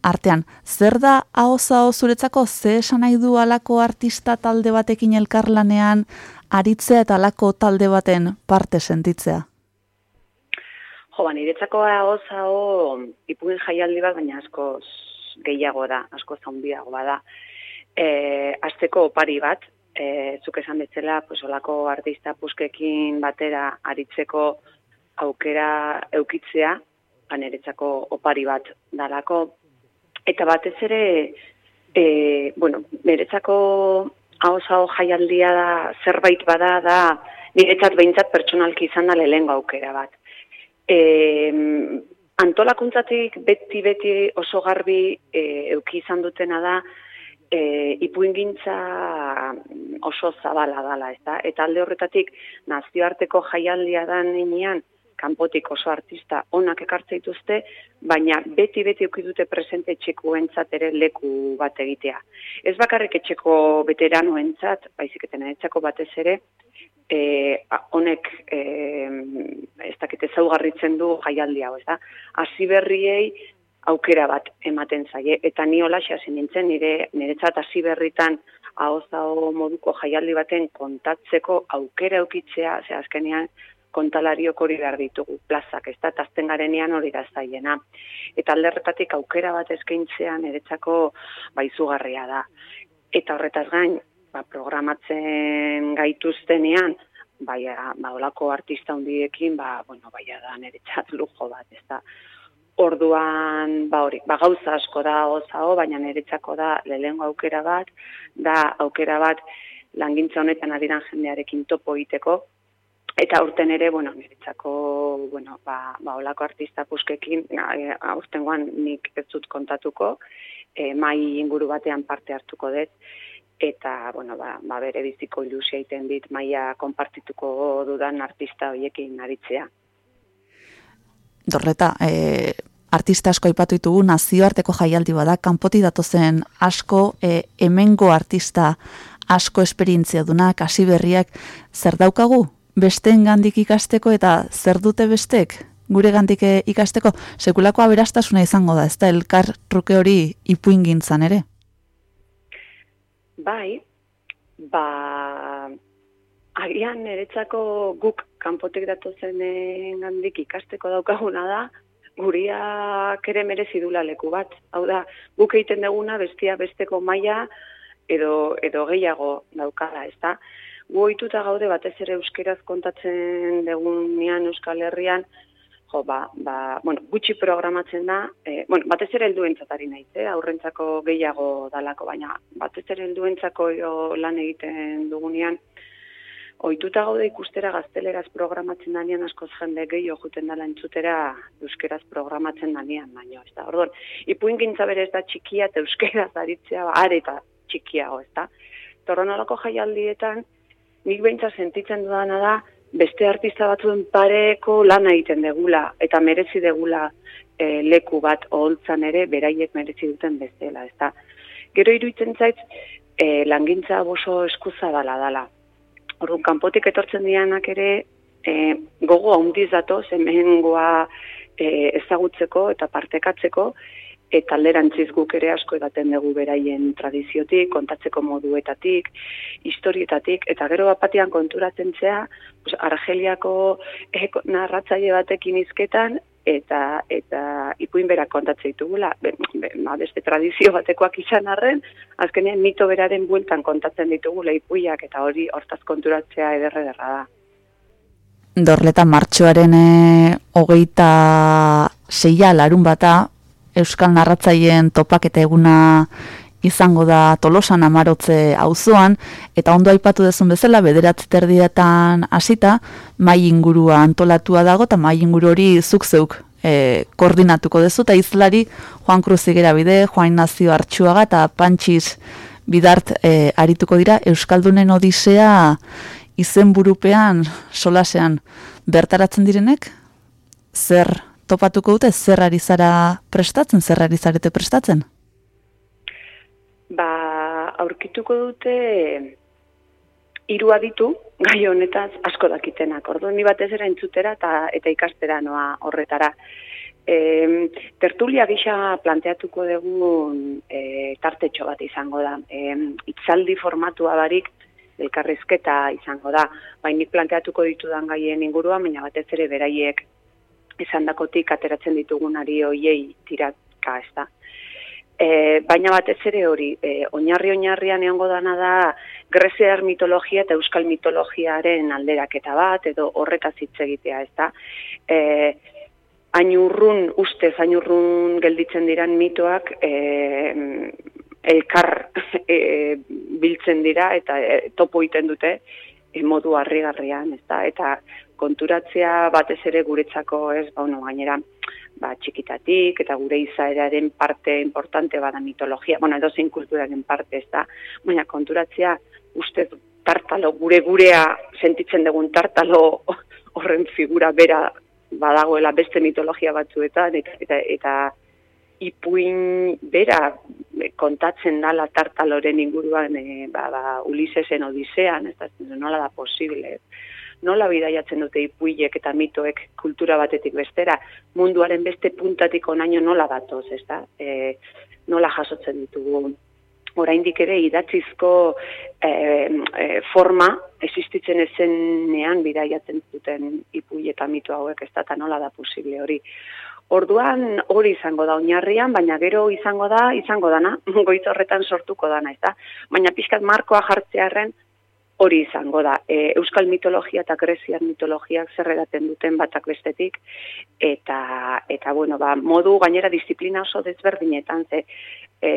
artean. Zer da ahoza o zuretzako, ze esan nahi du alako artista talde batekin elkarlanean, aritzea eta alako talde baten parte sentitzea. Jo, ba, niretzako oza o ipuin jaialdi bat, baina askoz gehiago da, askoz handiagoa da. E, azteko opari bat, e, zuk esan betzela, pues, olako artista puskekin batera aritzeko aukera eukitzea, ba, niretzako opari bat dalako. Eta batez ere, e, bueno, niretzako hau jaialdia da, zerbait bada da, niretzat behintzat pertsonalki izan da lehengo aukera bat. E, antolakuntzatik beti-beti oso garbi e, euki izan dutena da, e, ipuingintza oso zabala dala, ez da? Eta alde horretatik nazioarteko jaialdia da nenean, kanpotik oso artista onak ekartze dituzte, baina beti-beti dute presente txekuentzat ere leku bat egitea. Ez bakarrik etxeko veteranoentzat, baizik etena etxako batez ere, e, honek e, ez dakite zaugarritzen du jaialdi hau, ez da? Hasi berriei aukera bat ematen zaie eta ni hola hasi nintzen nire niretzat hasi berritan ahozao moduko jaialdi baten kontatzeko aukera eukitzea, ze azkenean kontalariok hori behar ditugu plazak, ez da, tazten garenean hori da zaiena. Eta alderretatik aukera bat eskaintzean eretzako baizugarria da. Eta horretaz gain, ba, programatzen gaituztenean, bai, ba, olako artista hundiekin, ba, bueno, bai, da, nire txat lujo bat, ez da. Orduan, ba, hori, ba, gauza asko da ozao, baina niretzako da lehengo aukera bat, da aukera bat langintza honetan adiran jendearekin topo egiteko, eta urten ere, bueno, niretzako, bueno, ba, ba, olako artista puskekin, aurtengoan nik ez dut kontatuko, e, mai inguru batean parte hartuko dut, eta bueno, ba, ba bere biziko ilusia egiten dit maila konpartituko dudan artista hoiekin aritzea. Dorreta, e, artista asko aipatu ditugu nazioarteko jaialdi bada kanpoti datozen asko e, hemengo artista asko esperientzia duna kasi berriak zer daukagu besteen gandik ikasteko eta zer dute bestek gure gandik ikasteko sekulako aberastasuna izango da ezta elkar truke hori ipuingintzan ere Bai, ba, agian niretzako guk kanpotek datozen gandik ikasteko daukaguna da, guriak ere merezi dula leku bat. Hau da, guk egiten duguna bestia besteko maila edo, edo gehiago daukala, ez da? Gu gaude batez ere euskeraz kontatzen degunean Euskal Herrian, jo, ba, ba, bueno, gutxi programatzen da, e, bueno, batez ere helduentzat ari naiz, eh, aurrentzako gehiago dalako, baina batez ere helduentzako lan egiten dugunean, Oituta gaude ikustera gazteleraz programatzen danean askoz jende gehiago juten dala entzutera euskeraz programatzen danean, baina ez da. Orduan, ipuin gintza bere ez da txikia eta euskeraz aritzea ba, areta txikiago, ez da. Torronalako jaialdietan, nik behintza sentitzen dudana da, beste artista batzuen pareko lan egiten degula eta merezi degula e, leku bat oholtzan ere beraiek merezi duten bestela, ezta. Gero iruditzen zait e, langintza oso eskuza dala dala. Orduan kanpotik etortzen dianak ere e, gogo handiz datoz hemengoa e, ezagutzeko eta partekatzeko eta alderantziz guk ere asko edaten dugu beraien tradiziotik, kontatzeko moduetatik, historietatik, eta gero bapatian konturatzen zea, pues, Argeliako eko, narratzaile batekin izketan, eta eta ipuin berak kontatzen ditugula, be, ba, beste tradizio batekoak izan arren, azkenean mito beraren bueltan kontatzen ditugula ipuiak, eta hori hortaz konturatzea ederre derra da. Dorleta martxoaren e, hogeita seia larun bata, Euskal Narratzaien topaketa eguna izango da tolosan amarotze auzoan eta ondo aipatu dezun bezala bederatzi terdietan hasita mai ingurua antolatua dago eta mai inguru hori zuk zeuk e, koordinatuko dezu eta izlari Juan Cruz bide, Juan Nazio Artxuaga eta Pantxiz bidart e, arituko dira Euskaldunen Odisea izenburupean solasean. Bertaratzen direnek? Zer topatuko dute zerrari zara prestatzen, zerrari zarete prestatzen? Ba, aurkituko dute hiru ditu gai honetaz asko dakitenak. Orduan ni batez ere entzutera eta eta ikastera noa horretara. E, tertulia gisa planteatuko dugu e, tartetxo bat izango da. E, itzaldi formatua barik elkarrizketa izango da. Bainik planteatuko ditudan gaien inguruan, baina batez ere beraiek izan dakotik ateratzen ditugunari hoiei tiraka, ez da. E, baina batez ere hori, e, oinarri oinarrian egongo dana da greziar mitologia eta euskal mitologiaren alderaketa bat, edo horretaz hitz egitea, ez da. E, hain urrun, ustez, hain urrun gelditzen diran mitoak, e, elkar e, biltzen dira eta e, topo egiten dute modu harrigarrian, ez da, eta konturatzea batez ere guretzako, ez, ba, bueno, gainera, ba, txikitatik eta gure izaeraren parte importante bada mitologia, bueno, edo zein kulturaren parte, ez da, baina konturatzea uste tartalo, gure gurea sentitzen dugun tartalo horren figura bera badagoela beste mitologia batzuetan, eta, eta, eta ipuin bera kontatzen dala tartaloren inguruan e, ba, ba, Ulisesen Odisean, ez da, nola da posible, nola bidaiatzen dute ipuiek eta mitoek kultura batetik bestera, munduaren beste puntatik onaino nola datoz, ez da? E, nola jasotzen ditugu oraindik ere idatzizko e, e, forma existitzen ezenean bidaiatzen duten ipui eta mito hauek ez da, eta nola da posible hori. Orduan hori izango da oinarrian, baina gero izango da, izango dana, goitz horretan sortuko dana, ez da? Baina pixkat markoa jartzearen hori izango da. E, Euskal mitologia eta greziar mitologiak zerredaten duten batak bestetik, eta, eta bueno, ba, modu gainera disiplina oso desberdinetan, ze e,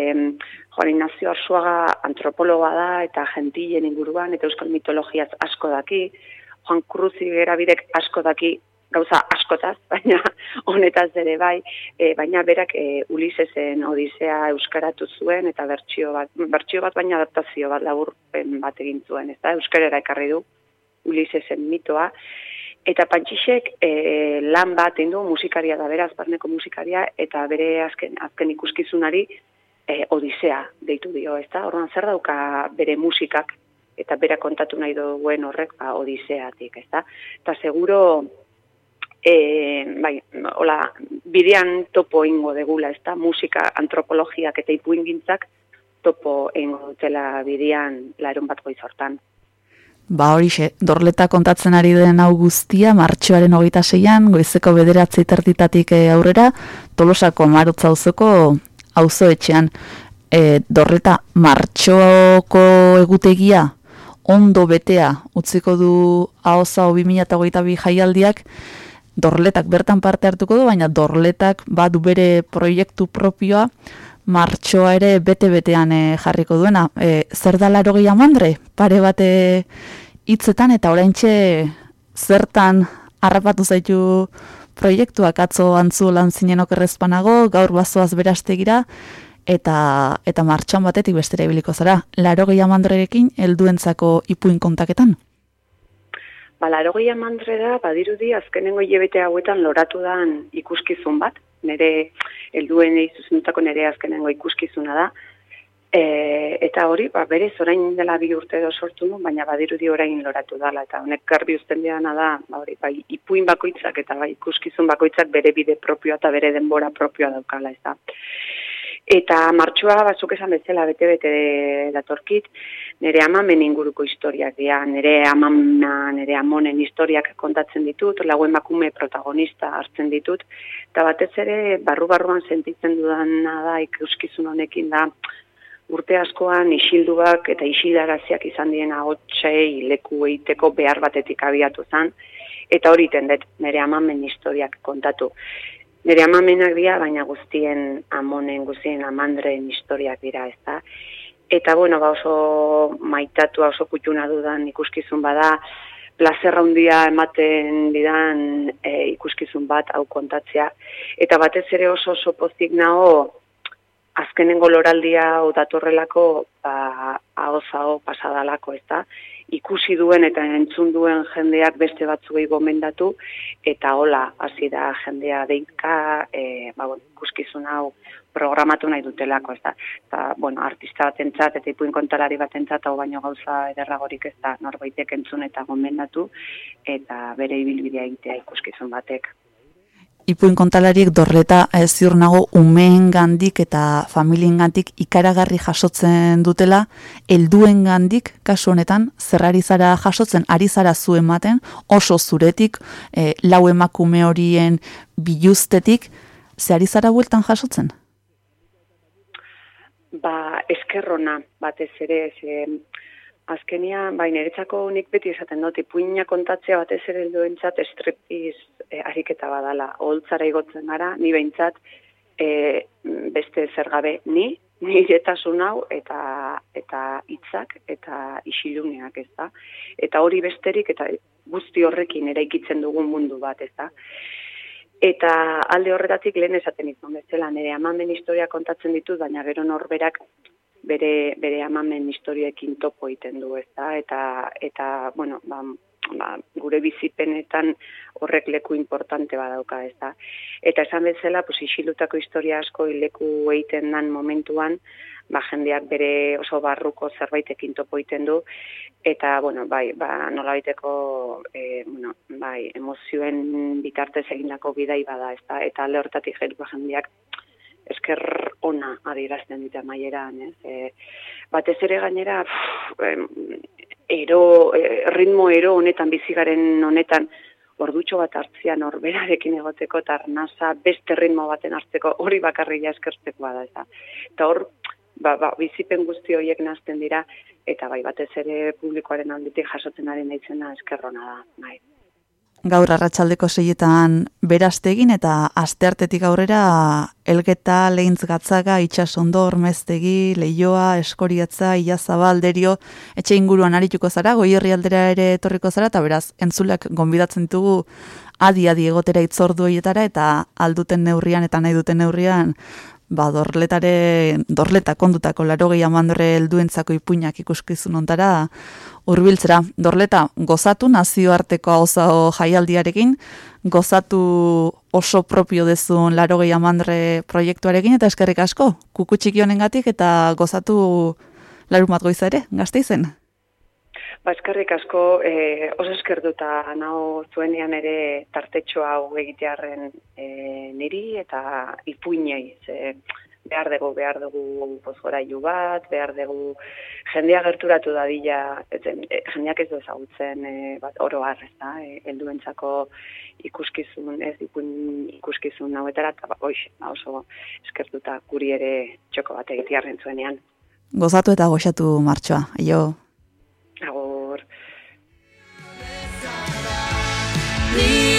Juan Ignacio Arzuaga antropologa da, eta gentilen inguruan, eta Euskal mitologiaz asko daki, Juan Cruzi gerabidek asko daki gauza askotaz, baina honetaz ere bai, e, baina berak e, Ulisesen Odisea euskaratu zuen eta bertsio bat, bertsio bat baina adaptazio bat laburpen bat egin zuen, ez da, euskarera ekarri du Ulisesen mitoa, eta pantxixek e, lan bat du musikaria da beraz, barneko musikaria, eta bere azken, azken ikuskizunari e, Odisea deitu dio, ez da, orduan zer dauka bere musikak, eta bera kontatu nahi duen horrek ba, Odiseatik, ez da, eta seguro e, bai, hola, bidean topo ingo degula, ez da, musika, antropologiak eta ipuingintzak topo ingo dutela bidean laeron bat goizortan. Ba horixe, dorleta kontatzen ari den hau guztia, martxoaren hogeita zeian, goizeko bederatzi tertitatik eh, aurrera, tolosako marutza auzoko auzo etxean. E, dorleta martxoko egutegia, ondo betea, utziko du hobi bi jaialdiak, dorletak bertan parte hartuko du, baina dorletak badu bere proiektu propioa, martxoa ere bete-betean eh, jarriko duena. E, zer da laro mandre? Pare bate hitzetan eta oraintxe zertan harrapatu zaitu proiektuak atzo antzu lan zinen okerrezpanago, gaur bazoaz berastegira, eta eta martxoan batetik bestera ibiliko zara. Laro mandrerekin helduentzako ipuin kontaketan? Ba, larogei amandre da, badirudi, azkenengo hilebete hauetan loratu dan ikuskizun bat, nire helduen izuzunetako nire azkenengo ikuskizuna da, e, eta hori, ba, berez, orain dela bi urte edo sortu nu, baina badirudi orain loratu dala, eta honek garbi uzten dena da, ba, hori, bai, ipuin bakoitzak eta bai, ikuskizun bakoitzak bere bide propioa eta bere denbora propioa daukala, ez da. Eta martxua batzuk esan bezala bete-bete datorkit, nire amamen inguruko historiak dira, nire amamna, nire amonen historiak kontatzen ditut, lagu emakume protagonista hartzen ditut, eta batez ere barru-barruan sentitzen dudan da ikuskizun honekin da, urte askoan isilduak eta isilaraziak izan diena hotxei leku eiteko behar batetik abiatu zen, eta hori tendet nire amamen historiak kontatu. Nire amamenak dira, baina guztien amonen, guztien amandren historiak dira, ez da. Eta, bueno, ba oso maitatu, oso kutxuna dudan ikuskizun bada, plazerra handia ematen didan e, ikuskizun bat hau kontatzea. Eta batez ere oso oso pozik nago, azkenengo loraldia hau datorrelako, ba, hau pasadalako, ez da ikusi duen eta entzun duen jendeak beste batzuei gomendatu eta hola hasi da jendea deika e, ba, bueno, ikuskizun hau programatu nahi dutelako, ez da. Eta, bueno, artista batentzat eta ipuin kontalari batentzat hau baino gauza ederragorik ez da norbaitek entzun eta gomendatu eta bere ibilbidea egitea ikuskizun batek ipuin kontalariek dorreta ez ziur nago umeen gandik eta familien gandik ikaragarri jasotzen dutela, helduen gandik, kasu honetan, zerrari zara jasotzen, ari zara zu ematen, oso zuretik, e, lau emakume horien biluztetik, ze ari zara bueltan jasotzen? Ba, eskerrona, batez ere, ze, azkenian, bai, niretzako nik beti esaten dut, ipuina kontatzea batez ere helduentzat striptiz e, ariketa badala. Oholtzara igotzen gara, ni behintzat e, beste zer gabe ni, niretasun hau eta eta hitzak eta isiluneak, ez da. Eta hori besterik eta guzti horrekin eraikitzen dugun mundu bat, ez da. Eta alde horretatik lehen esaten izan bezala, nire amamen historia kontatzen ditut, baina gero norberak bere, bere amamen historiekin topo egiten du, ez da, eta, eta bueno, ba, ba, gure bizipenetan horrek leku importante badauka, ez da. Eta esan bezala, pues, isilutako historia asko leku egiten dan momentuan, ba, jendeak bere oso barruko zerbaitekin topo egiten du, eta, bueno, bai, ba, nola e, bueno, bai, emozioen bitartez egindako bidai bada, ez da, eta alde hortatik jendeak esker ona adierazten dute amaieran, ez? E, batez ere gainera, pff, ero, e, ritmo ero honetan, bizigaren honetan, ordutxo bat hartzia norberarekin egoteko, eta arnasa beste ritmo baten hartzeko, hori bakarria eskertzeko da, eta, eta hor, ba, ba, bizipen guzti horiek nazten dira, eta bai batez ere publikoaren aldetik jasotzen ari naitzena eskerrona da, bai gaur arratsaldeko seietan berazte egin eta asteartetik aurrera elgeta, lehintz gatzaga, itxasondo, ormeztegi, leioa, eskoriatza, iazabal, derio, etxe inguruan arituko zara, goi aldera ere etorriko zara, eta beraz, entzulek gonbidatzen ditugu adi-adi egotera itzordu eta alduten neurrian eta nahi duten neurrian, ba, dorletare, dorleta kondutako laro gehi amandore helduentzako ipuinak ikuskizun ontara, urbiltzera, dorleta, gozatu nazioarteko hauza jaialdiarekin, gozatu oso propio dezun laro gehi amandre proiektuarekin, eta eskerrik asko, kukutxiki honengatik eta gozatu larumat goiza ere, gazte izen? Ba, eskerrik asko, e, oso eskerduta nao zuenean ere tartetxo hau egitearen e, niri eta ipuinei, ze behar dugu, behar dugu pozgorailu bat, behar dugu jendea gerturatu dadila, etzen, e, jendeak ez du ezagutzen e, bat, oro har, ez da, e, elduentzako ikuskizun, ez ipuin ikuskizun nauetara, eta ba, oix, ba, oso eskertuta guri ere txoko bat egitearen zuenean. Gozatu eta goxatu martxoa, jo. Agur. Ikusten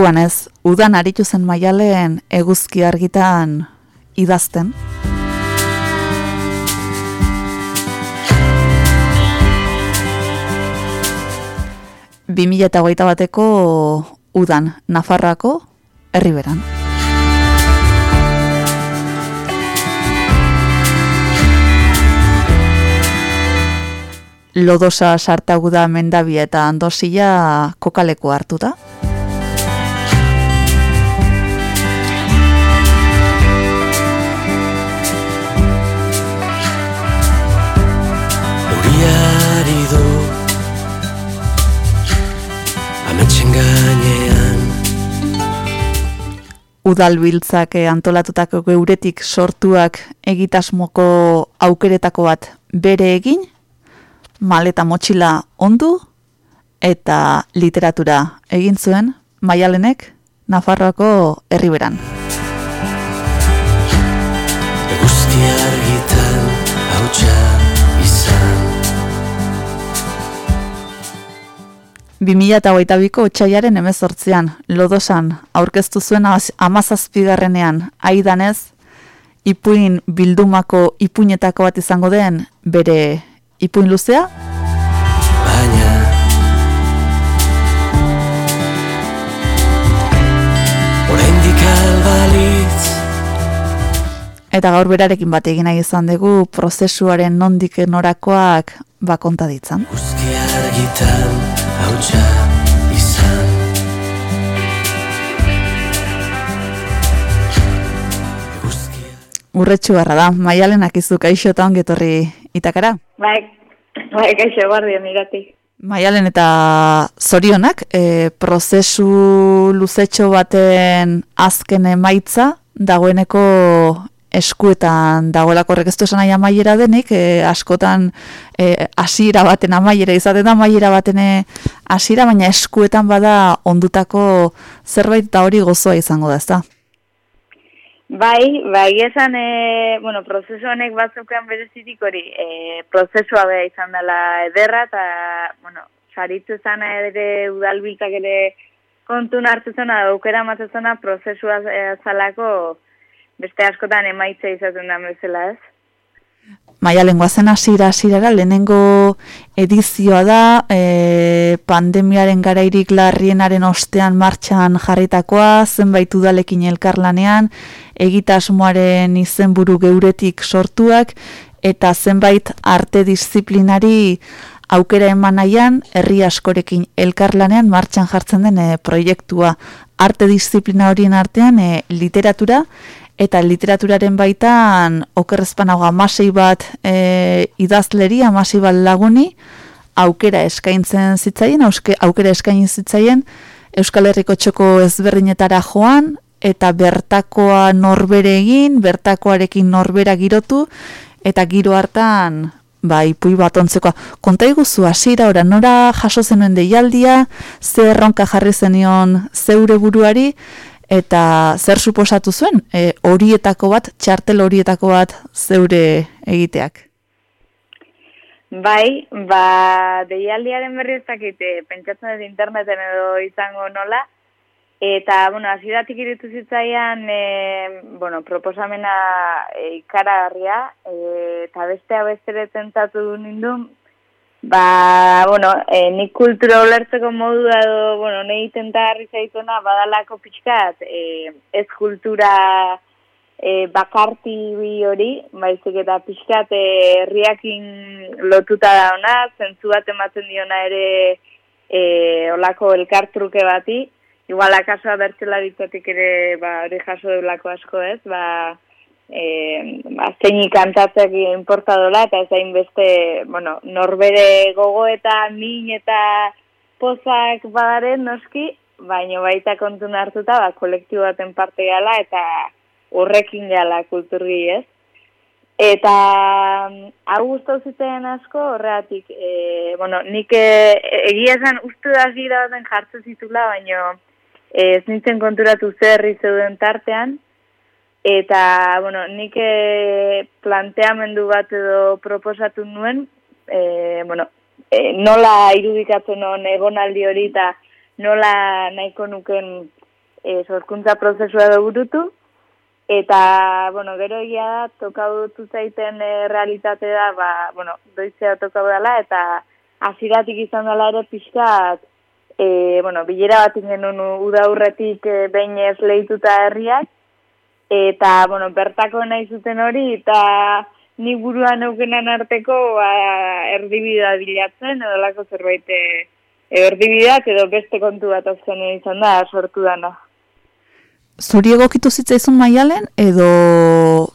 Neguan ez, udan aritu zen maialen eguzki argitan idazten. Bi mila eta hogeita bateko udan Nafarroako herriberan. Lodosa sartagu da mendabia eta andosila kokaleku hartuta. Udalbiltzak eh, antolatutako geuretik sortuak egitasmoko aukeretako bat bere egin, maleta motxila ondu eta literatura egin zuen maialenek Nafarroako herriberan. 2008ko otxaiaren emezortzean, lodosan, aurkeztu zuen amaz- amazazpigarrenean, aidanez, ipuin bildumako ipuinetako bat izango den bere ipuin luzea, baina Oraindik albalitz eta gaur berarekin bat egin nahi izan dugu prozesuaren nondik norakoak bakonta ditzan. Eguzki argitan hautsa izan Eguzki Urretxu barra da, maialen akizu kaixo eta ongetorri itakara. Bai, bai, kaixo guardia mirati. Maialen eta zorionak, e, prozesu luzetxo baten azken emaitza dagoeneko eskuetan dagoelako horrek ez du esan amaiera denik, e, askotan e, hasiera baten amaiera izaten da amaiera baten e, hasiera baina eskuetan bada ondutako zerbait eta hori gozoa izango da, ezta? Bai, bai, esan, e, bueno, prozesu honek batzukean berezitik hori, e, prozesua beha izan dela ederra, eta, bueno, saritzu zana ere udalbiltzak ere kontun hartu zena, aukera matzen zena, prozesua e, zalako beste askotan emaitza izaten da bezala ez. Maialen guazen hasiera hasierara lehenengo edizioa da e, pandemiaren garairik larrienaren ostean martxan jarritakoa, zenbait udalekin elkarlanean, egitasmoaren izenburu geuretik sortuak, eta zenbait arte disiplinari aukera eman nahian, herri askorekin elkarlanean martxan jartzen den e, proiektua. Arte disiplina horien artean e, literatura, eta literaturaren baitan okerrezpanago amasei bat e, idazleri, amasei bat laguni, aukera eskaintzen zitzaien, auske, aukera eskain zitzaien, Euskal Herriko txoko ezberdinetara joan, eta bertakoa norbere egin, bertakoarekin norbera girotu, eta giro hartan, ba, ipui bat ontzekoa. Konta iguzu, hasiera ora, nora jaso zenuen deialdia, ze erronka jarri zenion zeure buruari, eta zer suposatu zuen, e, horietako bat, txartel horietako bat zeure egiteak. Bai, ba, deialdiaren berri ez dakite, pentsatzen dut interneten edo izango nola, eta, bueno, hasieratik iritu zitzaian, e, bueno, proposamena e, ikaragarria, e, eta bestea bestere tentatu nindun, ba, bueno, e, nik kultura ulertzeko modu edo, bueno, nahi tentarri zaituna badalako pixkat, e, ez kultura e, bakarti hori, baizik eta pixkat e, herriakin lotuta da ona, zentzu bat ematen diona ere e, olako elkartruke bati, igual akasoa bertzelaritzatik ere ba, hori jaso deulako asko ez, ba, e, ba, zeini kantatzek importa dola, eta ez beste, bueno, norbere gogo eta min eta pozak badaren noski, baino baita kontun hartuta, ba, kolektibo baten parte gala, eta horrekin gala kulturgi ez. Eta mm, hau guztau zitean asko, horregatik, e, bueno, nik e, egia esan uste da gira baten jartzen zitula, baino ez nintzen konturatu zerri zeuden tartean, eta, bueno, nik e, planteamendu bat edo proposatu nuen, e, bueno, e, nola irudikatzen non egonaldi hori eta nola nahiko nuken e, sorkuntza prozesua edo burutu, Eta, bueno, gero egia da, tokautu zaiten e, realitate da, ba, bueno, doizea tokau dela, eta aziratik izan dela ere pixkat, e, bueno, bilera bat ingen uda urretik e, behin ez lehituta herriak, eta, bueno, bertako nahi zuten hori, eta ni buruan eukenan arteko, ba, erdibida bilatzen, edo lako zerbait, e, erdibidak, edo beste kontu bat azken izan da, sortu dana. Zuri egokitu zitzaizun maialen, edo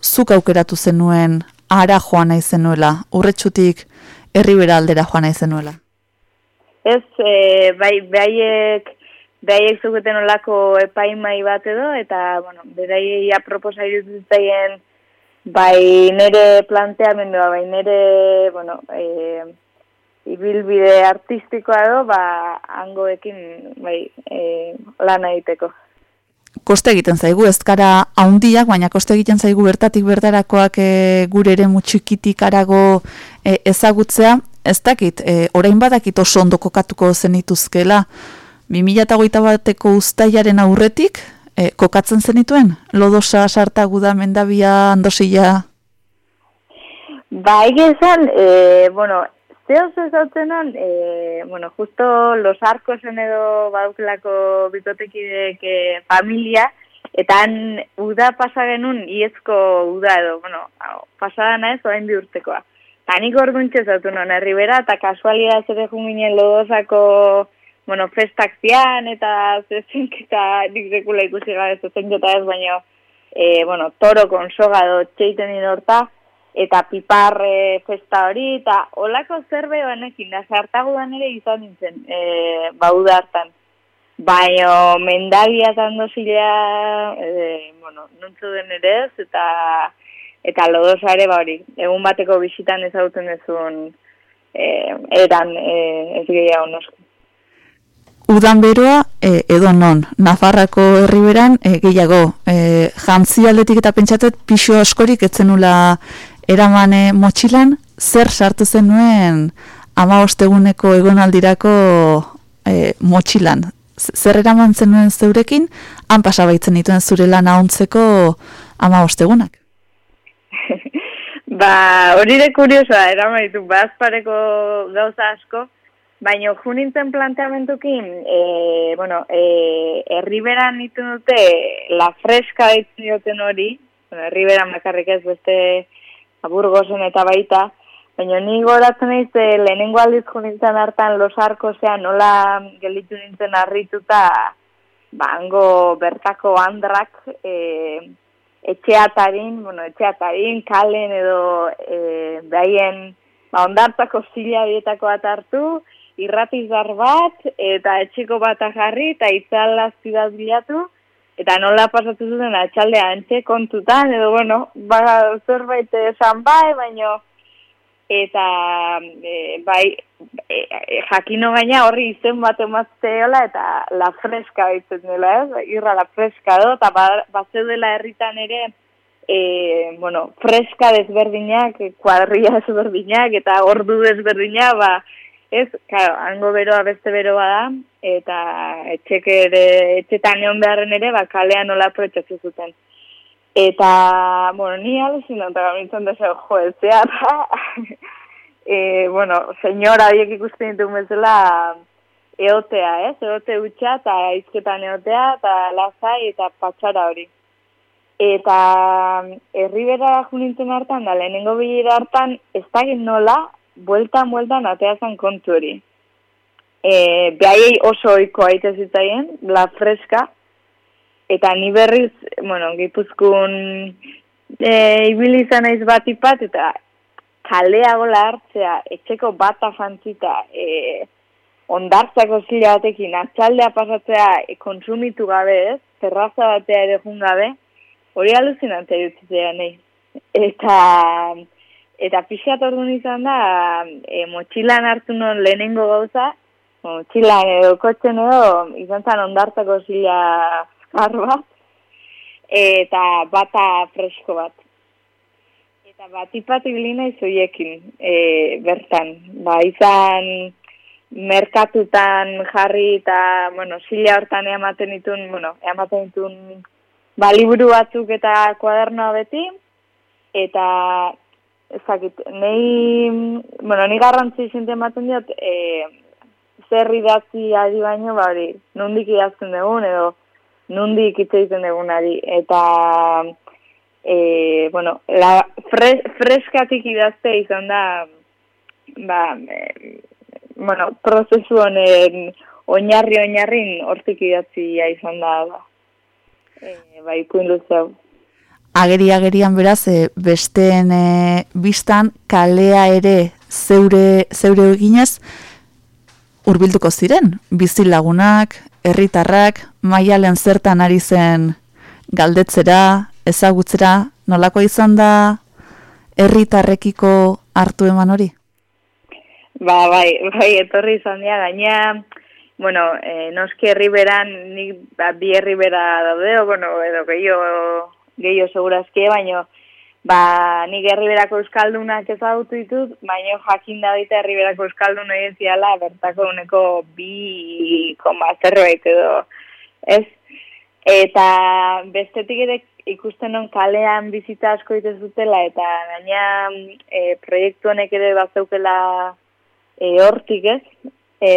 zuk aukeratu zenuen ara joan nahi zenuela, urretxutik herribera aldera joan nahi zenuela? Ez, e, bai, baiek beraiek zuketen olako epaimai bat edo, eta, bueno, beraiei aproposa iruzitzaien bai nere planteamendua, bai nere, bueno, e, ibilbide artistikoa edo, ba, hangoekin, bai, e, lan egiteko. Koste egiten zaigu, ez gara haundiak, baina koste egiten zaigu bertatik bertarakoak e, gure ere mutxikitik arago e, ezagutzea, ez dakit, e, orain badakit oso ondo kokatuko zenituzkela, 2008 bateko ustaiaren aurretik, e, kokatzen zenituen? Lodosa, sarta, guda, mendabia, andosila? Ba, esan, e, bueno, zehoz ezautzen on, e, bueno, justo los arkosen edo baukelako bikotekidek e, familia, eta han uda pasa genuen iezko uda edo, bueno, pasada naiz orain bi urtekoa. Ta nik orduntxe zautu non herribera, eta kasualia ere junginen lodosako, bueno, festak zian, eta zezenketa nik sekula ikusi gabe zezenketa ez, baino, e, bueno, toro konsoga edo txeiten horta, eta pipar e, festa hori, eta olako zerbe honekin, da zartagudan ere izan nintzen, e, bauda hartan. Baina mendabia eta ondozila, e, bueno, nuntzu den ere ez, eta, eta lodosa ere ba hori, egun bateko bisitan ezagutzen dezun e, eran e, ez gehiago noski. Udan beroa, e, edo non, Nafarrako herriberan e, gehiago, e, jantzi aldetik eta pentsatet pixo askorik etzenula eramane motxilan, zer sartu zenuen ama osteguneko egonaldirako e, motxilan. Zer eraman zenuen zeurekin, han pasabaitzen dituen zure lan ahontzeko ama ostegunak. Ba, hori de kuriosoa, eramaitu, bazpareko gauza asko, baina jo nintzen planteamentukin, e, bueno, e, herriberan nitu dute la freska ditzen dioten hori, bueno, herriberan bakarrik ez beste aburgozen eta baita, baina ni goratzen naiz e, lehenengo aldiz nintzen hartan los arkosean nola gelditu nintzen harrituta, bango bertako andrak, e, etxeatarin, bueno, etxeatarin, kalen edo e, behaien ba, ondartzako zila bietako bat hartu, irratizar bat, eta etxeko bat jarri, eta itzalazti bat bilatu, eta nola pasatu zuten atxaldea antxe kontutan, edo bueno, ba, zerbait esan bai, baino, eta e, bai, e, e, jakino gaina horri izen bat emazteola, eta la freska baitzen dela, ez? Irra la freska do, eta ba, bazeudela herritan ere, e, bueno, freska desberdinak, kuadria desberdinak, eta ordu desberdinak, ba, ez, claro, hango beroa beste beroa da, eta etxek ere, etxetan egon beharren ere, ba, kalean nola aprotxatu zuten. Eta, bueno, ni aluzinan, eta gamintzen desa, jo, etzea, eta, e, bueno, senyora horiek ikusten ditu bezala, eotea, ez? Eote utxa, eta izketan eotea, eta lazai, eta patxara hori. Eta herribera junintzen hartan, da lehenengo bilera hartan, ez da nola, bueltan, bueltan, atea zen kontu hori. E, behaiei oso oiko aite zitzaien, la freska, eta ni berriz, bueno, gipuzkun e, ibili izan naiz bat ipat, eta kaleagola hartzea, etxeko bata jantzita, e, ondartzako zila batekin, atxaldea pasatzea e, konsumitu gabe ez, terraza batea ere jun gabe, hori aluzinantea jutzitzea nahi. Eta, eta pixat orduan izan da, e, motxilan hartu non lehenengo gauza, motxilan edo kotxen edo, izan zen ondartzako zila bat, eta bata fresko bat. Eta batipat ibilina izoiekin, e, bertan. Ba, izan merkatutan jarri eta, bueno, zila hortan ematen ditun, bueno, ematen ditun ba, liburu batzuk eta kuadernoa beti, eta ezakit, nei, bueno, ni garrantzi zinten ematen diot, e, zer idatzi adi baino, ba, hori, nondik idazten dugun, edo nondik hitz egiten dugunari, eta e, bueno, la fres, freskatik idazte izan da, ba, e, bueno, prozesu honen oinarri oinarrin hortik idatzia izan da, ba, e, ba, ikuin luzeu. Ageri agerian beraz, e, besteen e, biztan kalea ere zeure, zeure eginez, hurbilduko ziren, bizilagunak, herritarrak maialen zertan ari zen galdetzera, ezagutzera, nolako izan da herritarrekiko hartu eman hori? Ba, bai, bai, etorri izan dira, gaina, bueno, e, noski herriberan, nik ba, bi herribera daude, o, bueno, edo gehiago, gehiago segurazki, baino, ba, nik herriberako euskaldunak ezagutu ditut, baino jakin da dita herriberako euskaldun egin ziala, bertako uneko bi koma zerbait edo, ez? Eta bestetik ere ikusten non kalean bizitza asko ditez dutela, eta gaina e, proiektu honek ere bazeukela e, hortik ez. E,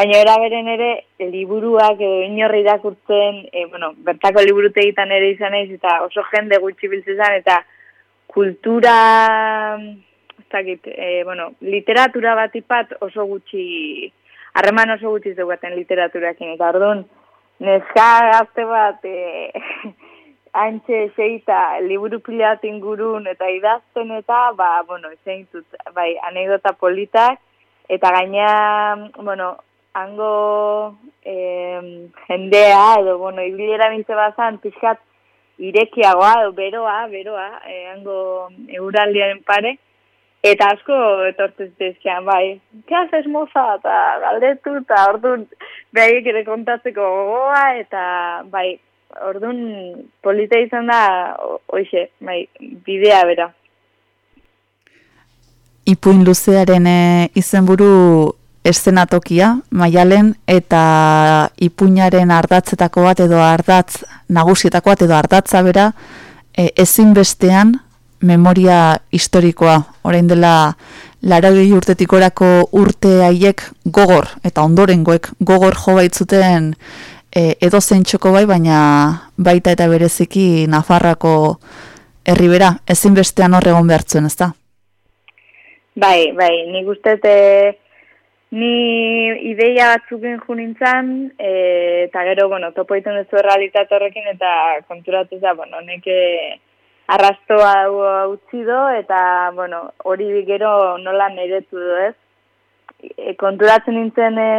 baina era beren ere liburuak edo inorri irakurtzen, e, bueno, bertako liburutegitan ere izan naiz eta oso jende gutxi biltzen zen, eta kultura, ez dakit, e, bueno, literatura bat ipat oso gutxi, harreman oso gutxi zeugaten literaturakin, eta orduan, neska gazte bat, e, antxe seita liburu pila bat ingurun eta idazten eta, ba, bueno, zein zut, bai, anekdota politak, eta gaina, bueno, hango eh, jendea, edo, bueno, ibilera bintze bazan, pixkat irekiagoa, edo beroa, beroa, eh, hango euraldiaren pare, Eta asko etortzen zizkian, bai, haces moza, eta galdetu, eta orduan behaiek ere kontatzeko gogoa, eta bai, orduan polita izan da, o- hoixe, bai, bidea bera. Ipuin luzearen e, izenburu eszenatokia, maialen, eta ipuinaren ardatzetako bat edo ardatz nagusietako bat edo ardatza bera, e, ezinbestean memoria historikoa, orain dela laragei urtetik orako urte haiek gogor, eta ondorengoek gogor jo baitzuten e, edo txoko bai, baina baita eta bereziki Nafarrako herribera, ezinbestean hor egon behartzen, ezta? Bai, bai, nik uste e, ni ideia batzukin jo nintzen, e, eta gero, bueno, topo egiten duzu realitate horrekin, eta konturatu da, bueno, neke arrastoa utzi do, eta, bueno, hori gero nola neretu du, ez? E, konturatzen nintzen e,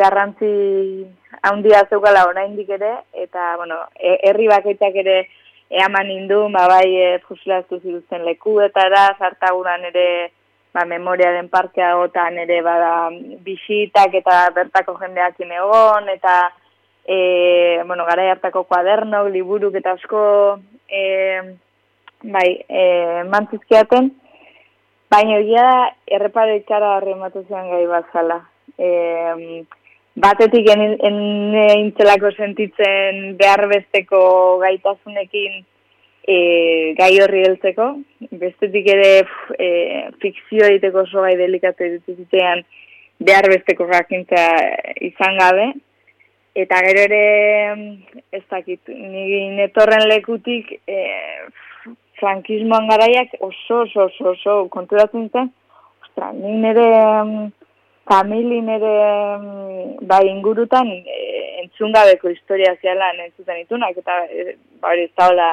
garrantzi handia zeukala oraindik ere, eta, bueno, e- herri bakaitak ere eaman nindu, ba, bai, e, fusilaztu zituzten lekuetara, sartaguran ere, ba, memoriaren parkea gotan ere bada bisitak eta bertako jendeakin egon, eta e, bueno, gara hartako kuadernok, liburuk eta asko e, bai, e, mantzizkiaten, baina egia da erreparo ikara horri ematezean gai bat zala. E, batetik en, en, sentitzen behar besteko gaitasunekin e, gai horri heltzeko, bestetik ere pf, e, fikzio egiteko oso gai delikatu dituzitean behar besteko jakintza izan gabe, eta gero ere ez dakit, niri netorren lekutik e, frankismoan garaiak oso oso oso oso konturatzen zen, ostra, ni nire mm, famili nire mm, bai ingurutan e, entzungabeko historia zialan entzuten itunak, eta e, ba hori ez daula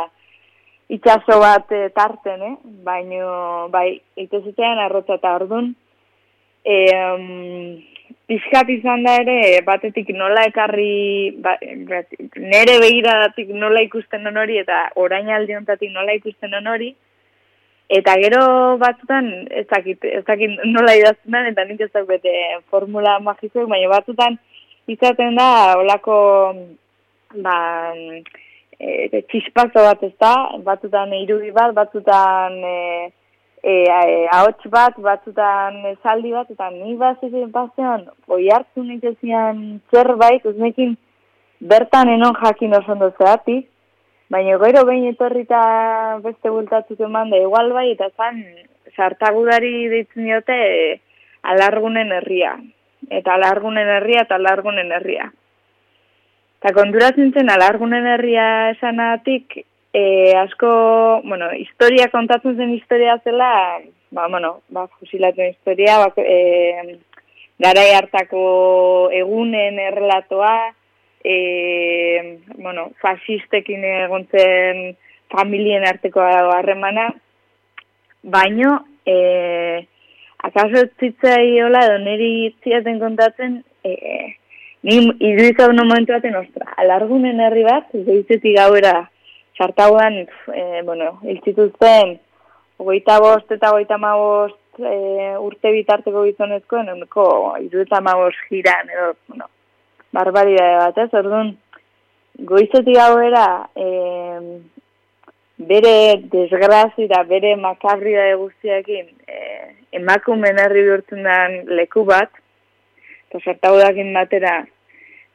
itxaso bat e, tarten, eh? baino bai, itezutean arrotza eta ordun e, um, pizkat izan da ere, batetik nola ekarri, ba, nere begiradatik nola ikusten on hori, eta orain aldi hontatik nola ikusten on hori, eta gero batzutan, ez dakit, ez dakit nola idazten den, eta nik ez dakit bete formula magikoek, baina batzutan izaten da, olako, ba, e, txispazo bat ez da, batzutan irudi bat, batzutan e, e, e, ahots bat, batzutan esaldi bat, eta ni bazitzen pasean, oi hartu nik ezian zerbait, ez nekin bertan enon jakin oso ondo zeratik, baina gero behin etorrita beste bultatzuk eman da igual bai, eta zan sartagudari deitzen diote e, alargunen herria. Eta alargunen herria eta alargunen herria. Eta konturatzen zen alargunen herria esanatik, e, asko, bueno, historia kontatzen zen historia zela, ba, bueno, ba, fusilatuen historia, ba, e, garai hartako egunen errelatoa, e, bueno, fasistekin egon zen familien arteko harremana, baino, e, akaso zitzaiola edo niri ziaten kontatzen, e, ni iruditzen duen momentu baten, ostra, alargunen herri bat, goizetik gauera, sartauan, e, bueno, iltzituzten, hogeita bost eta hogeita mabost e, urte bitarteko gizonezkoen, eneko iruditzen mabost jiran, edo, bueno, barbaridade bat, ez, orduan, goizetik gauera, e, bere desgrazira, bere makabria guztiakin, e, emakumen herri bihurtzen leku bat, eta sartaudakin batera,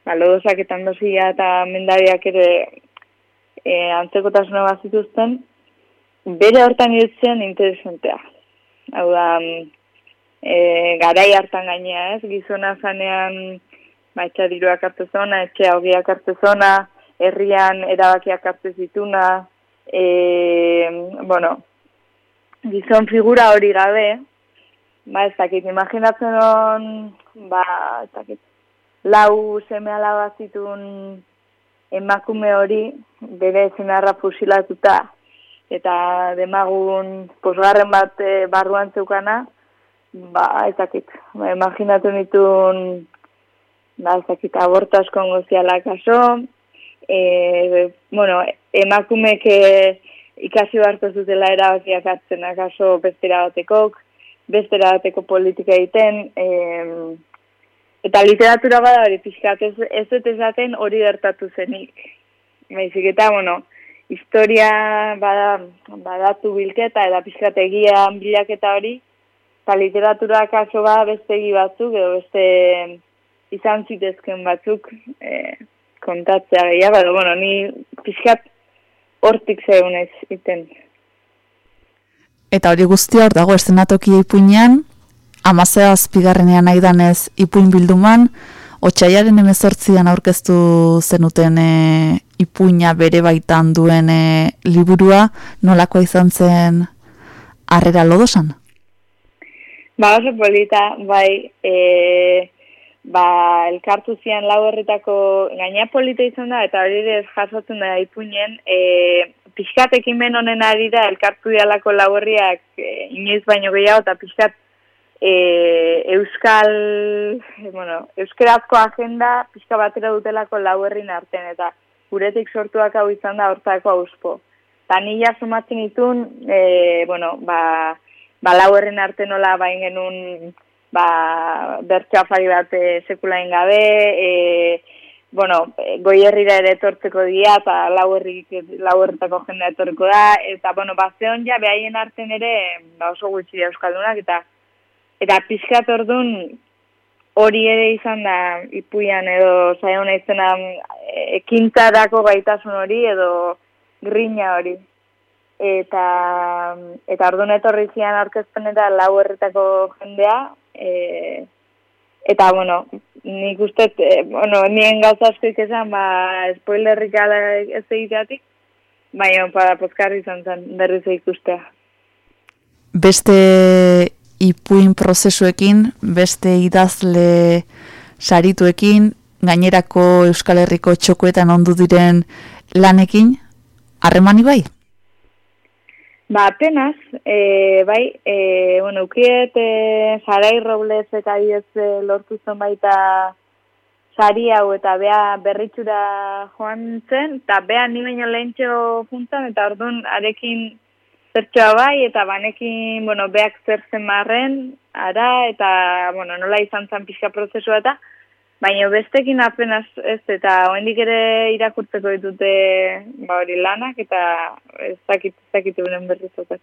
ba, lodosak eta andozia eta mendariak ere e, antzekotasuna bat zituzten, bere hortan hiltzen interesantea. Hau da, e, garai hartan gainea, ez? Gizona zanean, ba, etxa diruak hartu zona, etxe hogiak hartu zona, herrian erabakiak hartu zituna, e, bueno, gizon figura hori gabe, ba, ez dakit, imaginatzen on, ba, ez dakit, lau seme alaba zitun emakume hori, bere zenarra fusilatuta, eta demagun posgarren bat e, barruan zeukana, ba, ez dakit, ba, imaginatu nitun, ba, ez dakit, aborto asko ongoziala kaso, e, bueno, emakumek e, ikasi beharko zutela erabakiak hartzen akaso bestera batekok, bestera bateko politika egiten, e, eta literatura bada hori pixkat, ez, ez dut esaten hori gertatu zenik. Baizik eta, bueno, historia bada, badatu bilketa eta pixkat egia bilaketa hori, eta literatura kaso bada beste egi batzuk, edo beste izan zitezken batzuk e, kontatzea gehiago, edo, bueno, ni pixkat hortik zegoen ez iten. Eta hori guztia hor dago estenatoki ipuinean, amazea azpigarrenean nahi danez ipuin bilduman, Otsaiaren emezortzian aurkeztu zenuten e, ipuina bere baitan duen e, liburua, nolakoa izan zen harrera lodosan? Ba, oso polita, bai, e, ba, elkartu zian lau herritako gaina polita izan da, eta hori ere jasotzen da ipuinen, e, pixkatekin men honen ari da, elkartu dialako lau herriak e, inoiz baino gehiago, eta pixkat e, euskal, bueno, euskerazko agenda pixka batera dutelako lau herrin arten, eta guretik sortuak hau izan da hortako auspo. Eta nila sumatzen itun, e, bueno, ba, ba lau herrin arte nola bain genuen ba, bertxafari bat e, sekulain gabe, e, bueno, goi herrira ere etortzeko dia, eta lau, herri, lau herritako jendea etorko da, eta, bueno, ba, zeon ja, behaien arten ere, ba, oso gutxi euskaldunak, eta Eta pixkat orduan hori ere izan da ipuian edo zaion izena ekintzarako gaitasun hori edo grina hori. Eta, eta orduan etorri zian orkezpen eta lau herritako jendea. E, eta, bueno, nik uste, e, bueno, nien gauza asko ikesan, ba, spoilerrik ala ez egiteatik, baina, para pozkarri izan zen berriz ikustea. Beste ipuin prozesuekin, beste idazle sarituekin, gainerako Euskal Herriko txokoetan ondu diren lanekin, harremani bai? Ba, apenas, e, bai, e, bueno, ukiet, e, Zarai Robles eta iez e, lortu zen baita sari hau eta bea berritxura joan zen, eta bea ni baino lehentxo juntan, eta orduan arekin zertxoa bai, eta banekin, bueno, beak zer zen marren, ara, eta, bueno, nola izan zen pixka prozesua eta, baina bestekin apenas ez, eta hoendik ere irakurtzeko ditute ba hori lanak, eta ez dakit, ez dakit beren berrizokat.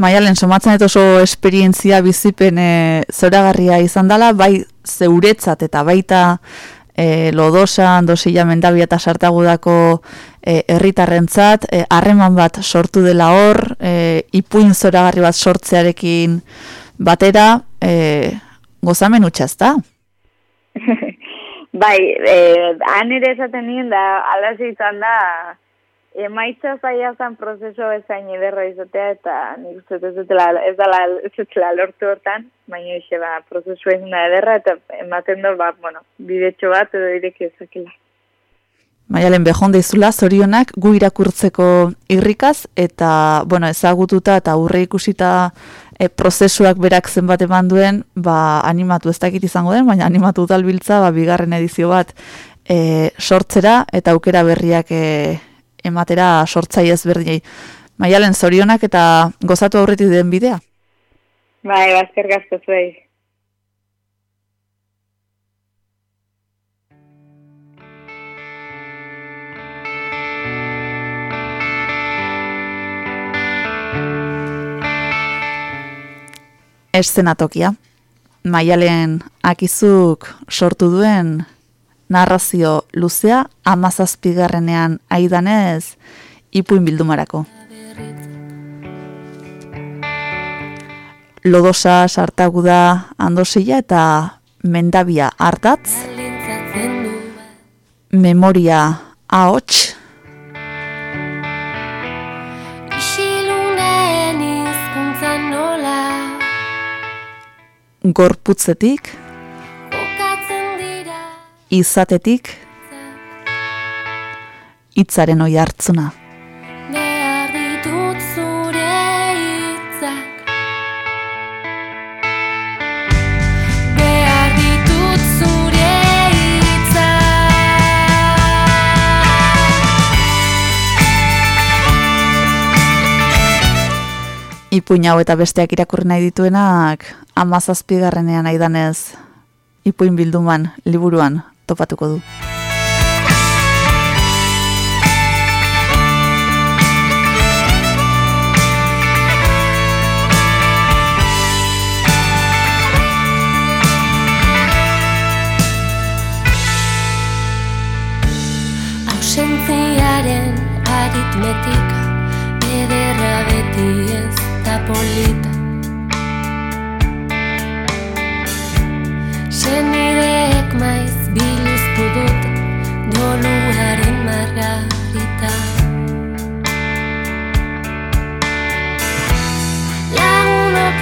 Maialen, somatzen eta oso esperientzia bizipen e, zoragarria izan dela, bai zeuretzat eta baita e, lodosan, dosila mendabia eta sartagudako e, herritarrentzat e, harreman bat sortu dela hor, e, ipuin zoragarri bat sortzearekin batera, e, gozamen utxazta? bai, e, han ere esaten nien da, alazi izan da, emaitza zaila zen prozeso ezain ederra izatea, eta nik uste ez dutela, ez dela, ez dutela lortu hortan, baina ise, ba, prozesu egin da ederra, eta ematen du, ba, bueno, bidetxo bat edo ireki ezakela. Maialen behonde izula, zorionak gu irakurtzeko irrikaz, eta, bueno, ezagututa eta aurre ikusita e, prozesuak berak zenbat eman duen, ba, animatu ez dakit izango den, baina animatu udalbiltza, ba, bigarren edizio bat e, sortzera eta aukera berriak e, ematera sortzai ezberdinei. Maialen zorionak eta gozatu aurretik den bidea. Bai, bazker gazko zuei. eszenatokia. Maialen akizuk sortu duen narrazio luzea amazazpigarrenean aidanez ipuin bildumarako. Lodosa sartaguda andosila eta mendabia hartatz, memoria ahots, gorputzetik, dira izatetik, hitzaren oi hartzuna. behar ditut zure hitzak. Behar ditut zure hitzak. Ipuin hau eta besteak irakurri nahi dituenak amazazpigarrenean aidanez ipuin bilduman liburuan topatuko du.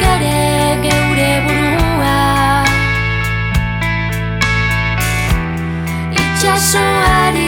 Ere geure burua. Itxasoari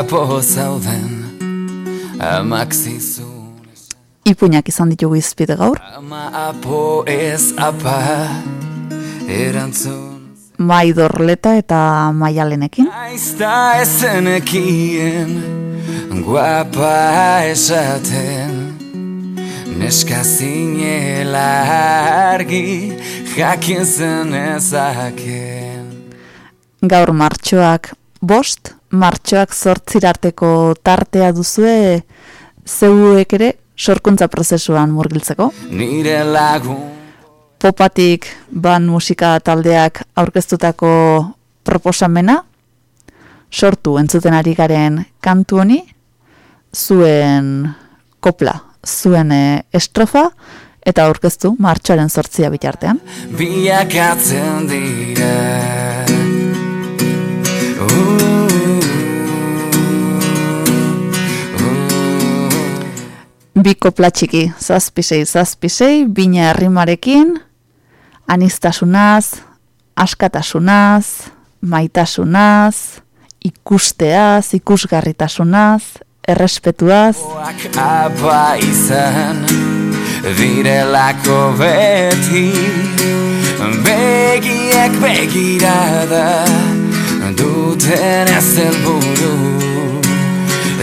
guapo zauden Amak zizun Ipuinak izan ditugu izpide gaur. Ama apo ez apa Erantzun Maidor Leta eta Maialenekin. Aizta ezenekien Guapa esaten Neska zinela argi Jakin zen ezaken Gaur martxoak bost, martxoak zortzirarteko tartea duzue zeuek ere sorkuntza prozesuan murgiltzeko. Nire lagun Popatik ban musika taldeak aurkeztutako proposamena, sortu entzuten ari garen kantu honi, zuen kopla, zuen eh, estrofa, eta aurkeztu martxoaren zortzia bitartean. Biakatzen dira Bi kopla txiki, zazpisei, zazpisei, bina herrimarekin, anistasunaz, askatasunaz, maitasunaz, ikusteaz, ikusgarritasunaz, errespetuaz, apa izan Direlako beti Begiek begirada Duten ez helburu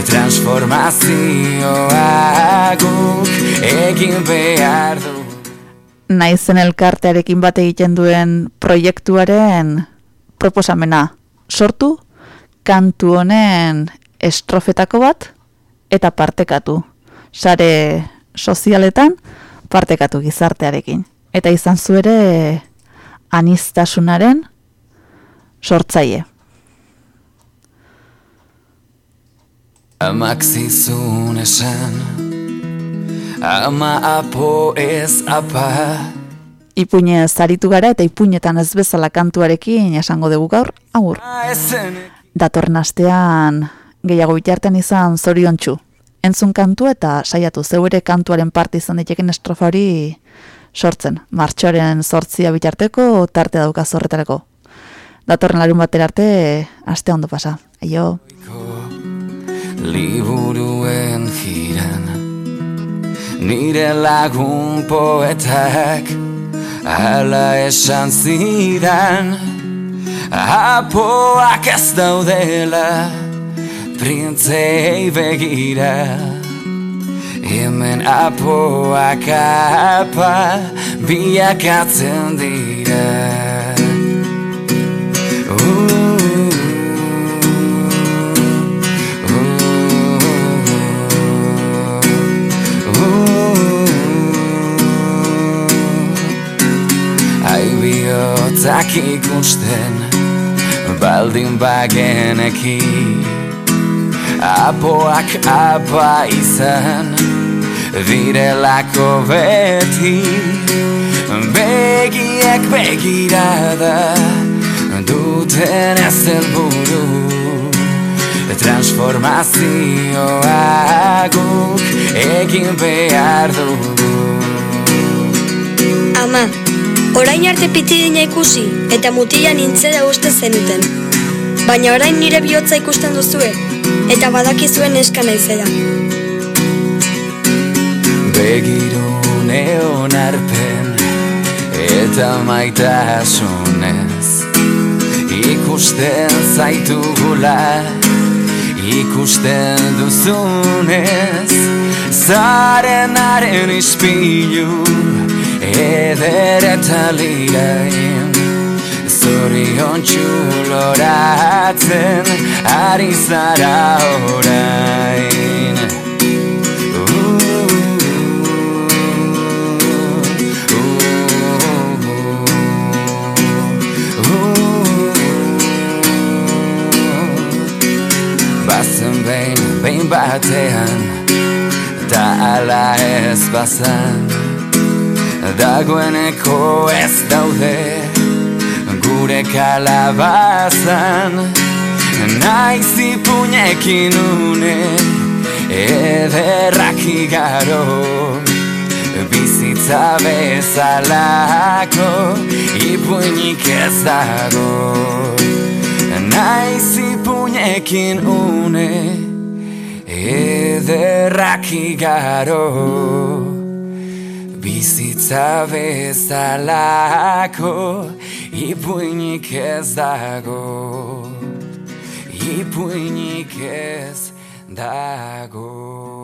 Transformazioa guk egin behar du naizen elkartearekin bat egiten duen proiektuaren proposamena sortu, kantu honen estrofetako bat, eta partekatu. Sare sozialetan, partekatu gizartearekin. Eta izan zu ere anistasunaren sortzaile. Amak zizun esan Ama apo ez apa Ipuine zaritu gara eta ipuinetan ez bezala kantuarekin esango dugu gaur, agur. Ezen Datorren astean gehiago bitartean izan zoriontsu. Entzun kantu eta saiatu zeure kantuaren parte izan diteken estrofa hori sortzen. Martxoaren sortzia bitarteko tarte dauka zorretarako. Datorren larun batera arte, aste ondo pasa. Aio. Liburuen jiran Nire lagun poetak Ala esan zidan Apoak ez daudela Printzei begira. Hemen apoak apa Biakatzen dira Aibiotzak ikusten Baldin bageneki. Apoak apa izan Direlako beti. Begiek begirada Duten ez helburu Transformazioa guk egin behar dugu. Ama, orain arte pitidina ikusi eta mutila nintzera uste zenuten. Baina orain nire bihotza ikusten duzue eta badakizuen eska naizela. Begirune onarpen eta maitasunez Ikusten zaitugula ikusten duzunez Zarenaren ispilu eder eta lirain Zorion txuloratzen ari zara orain. Bazen behin, behin batean Da ala ez bazan Dagoeneko ez daude Gure kalabazan. Naiz ipuñekin une Ederrak igaro Bizitza bezalako Ipuinik ez dago. Naiz ipuñekin Honekin une ederrak igaro Bizitza bezalako ipuinik ez dago. Ipuinik ez dago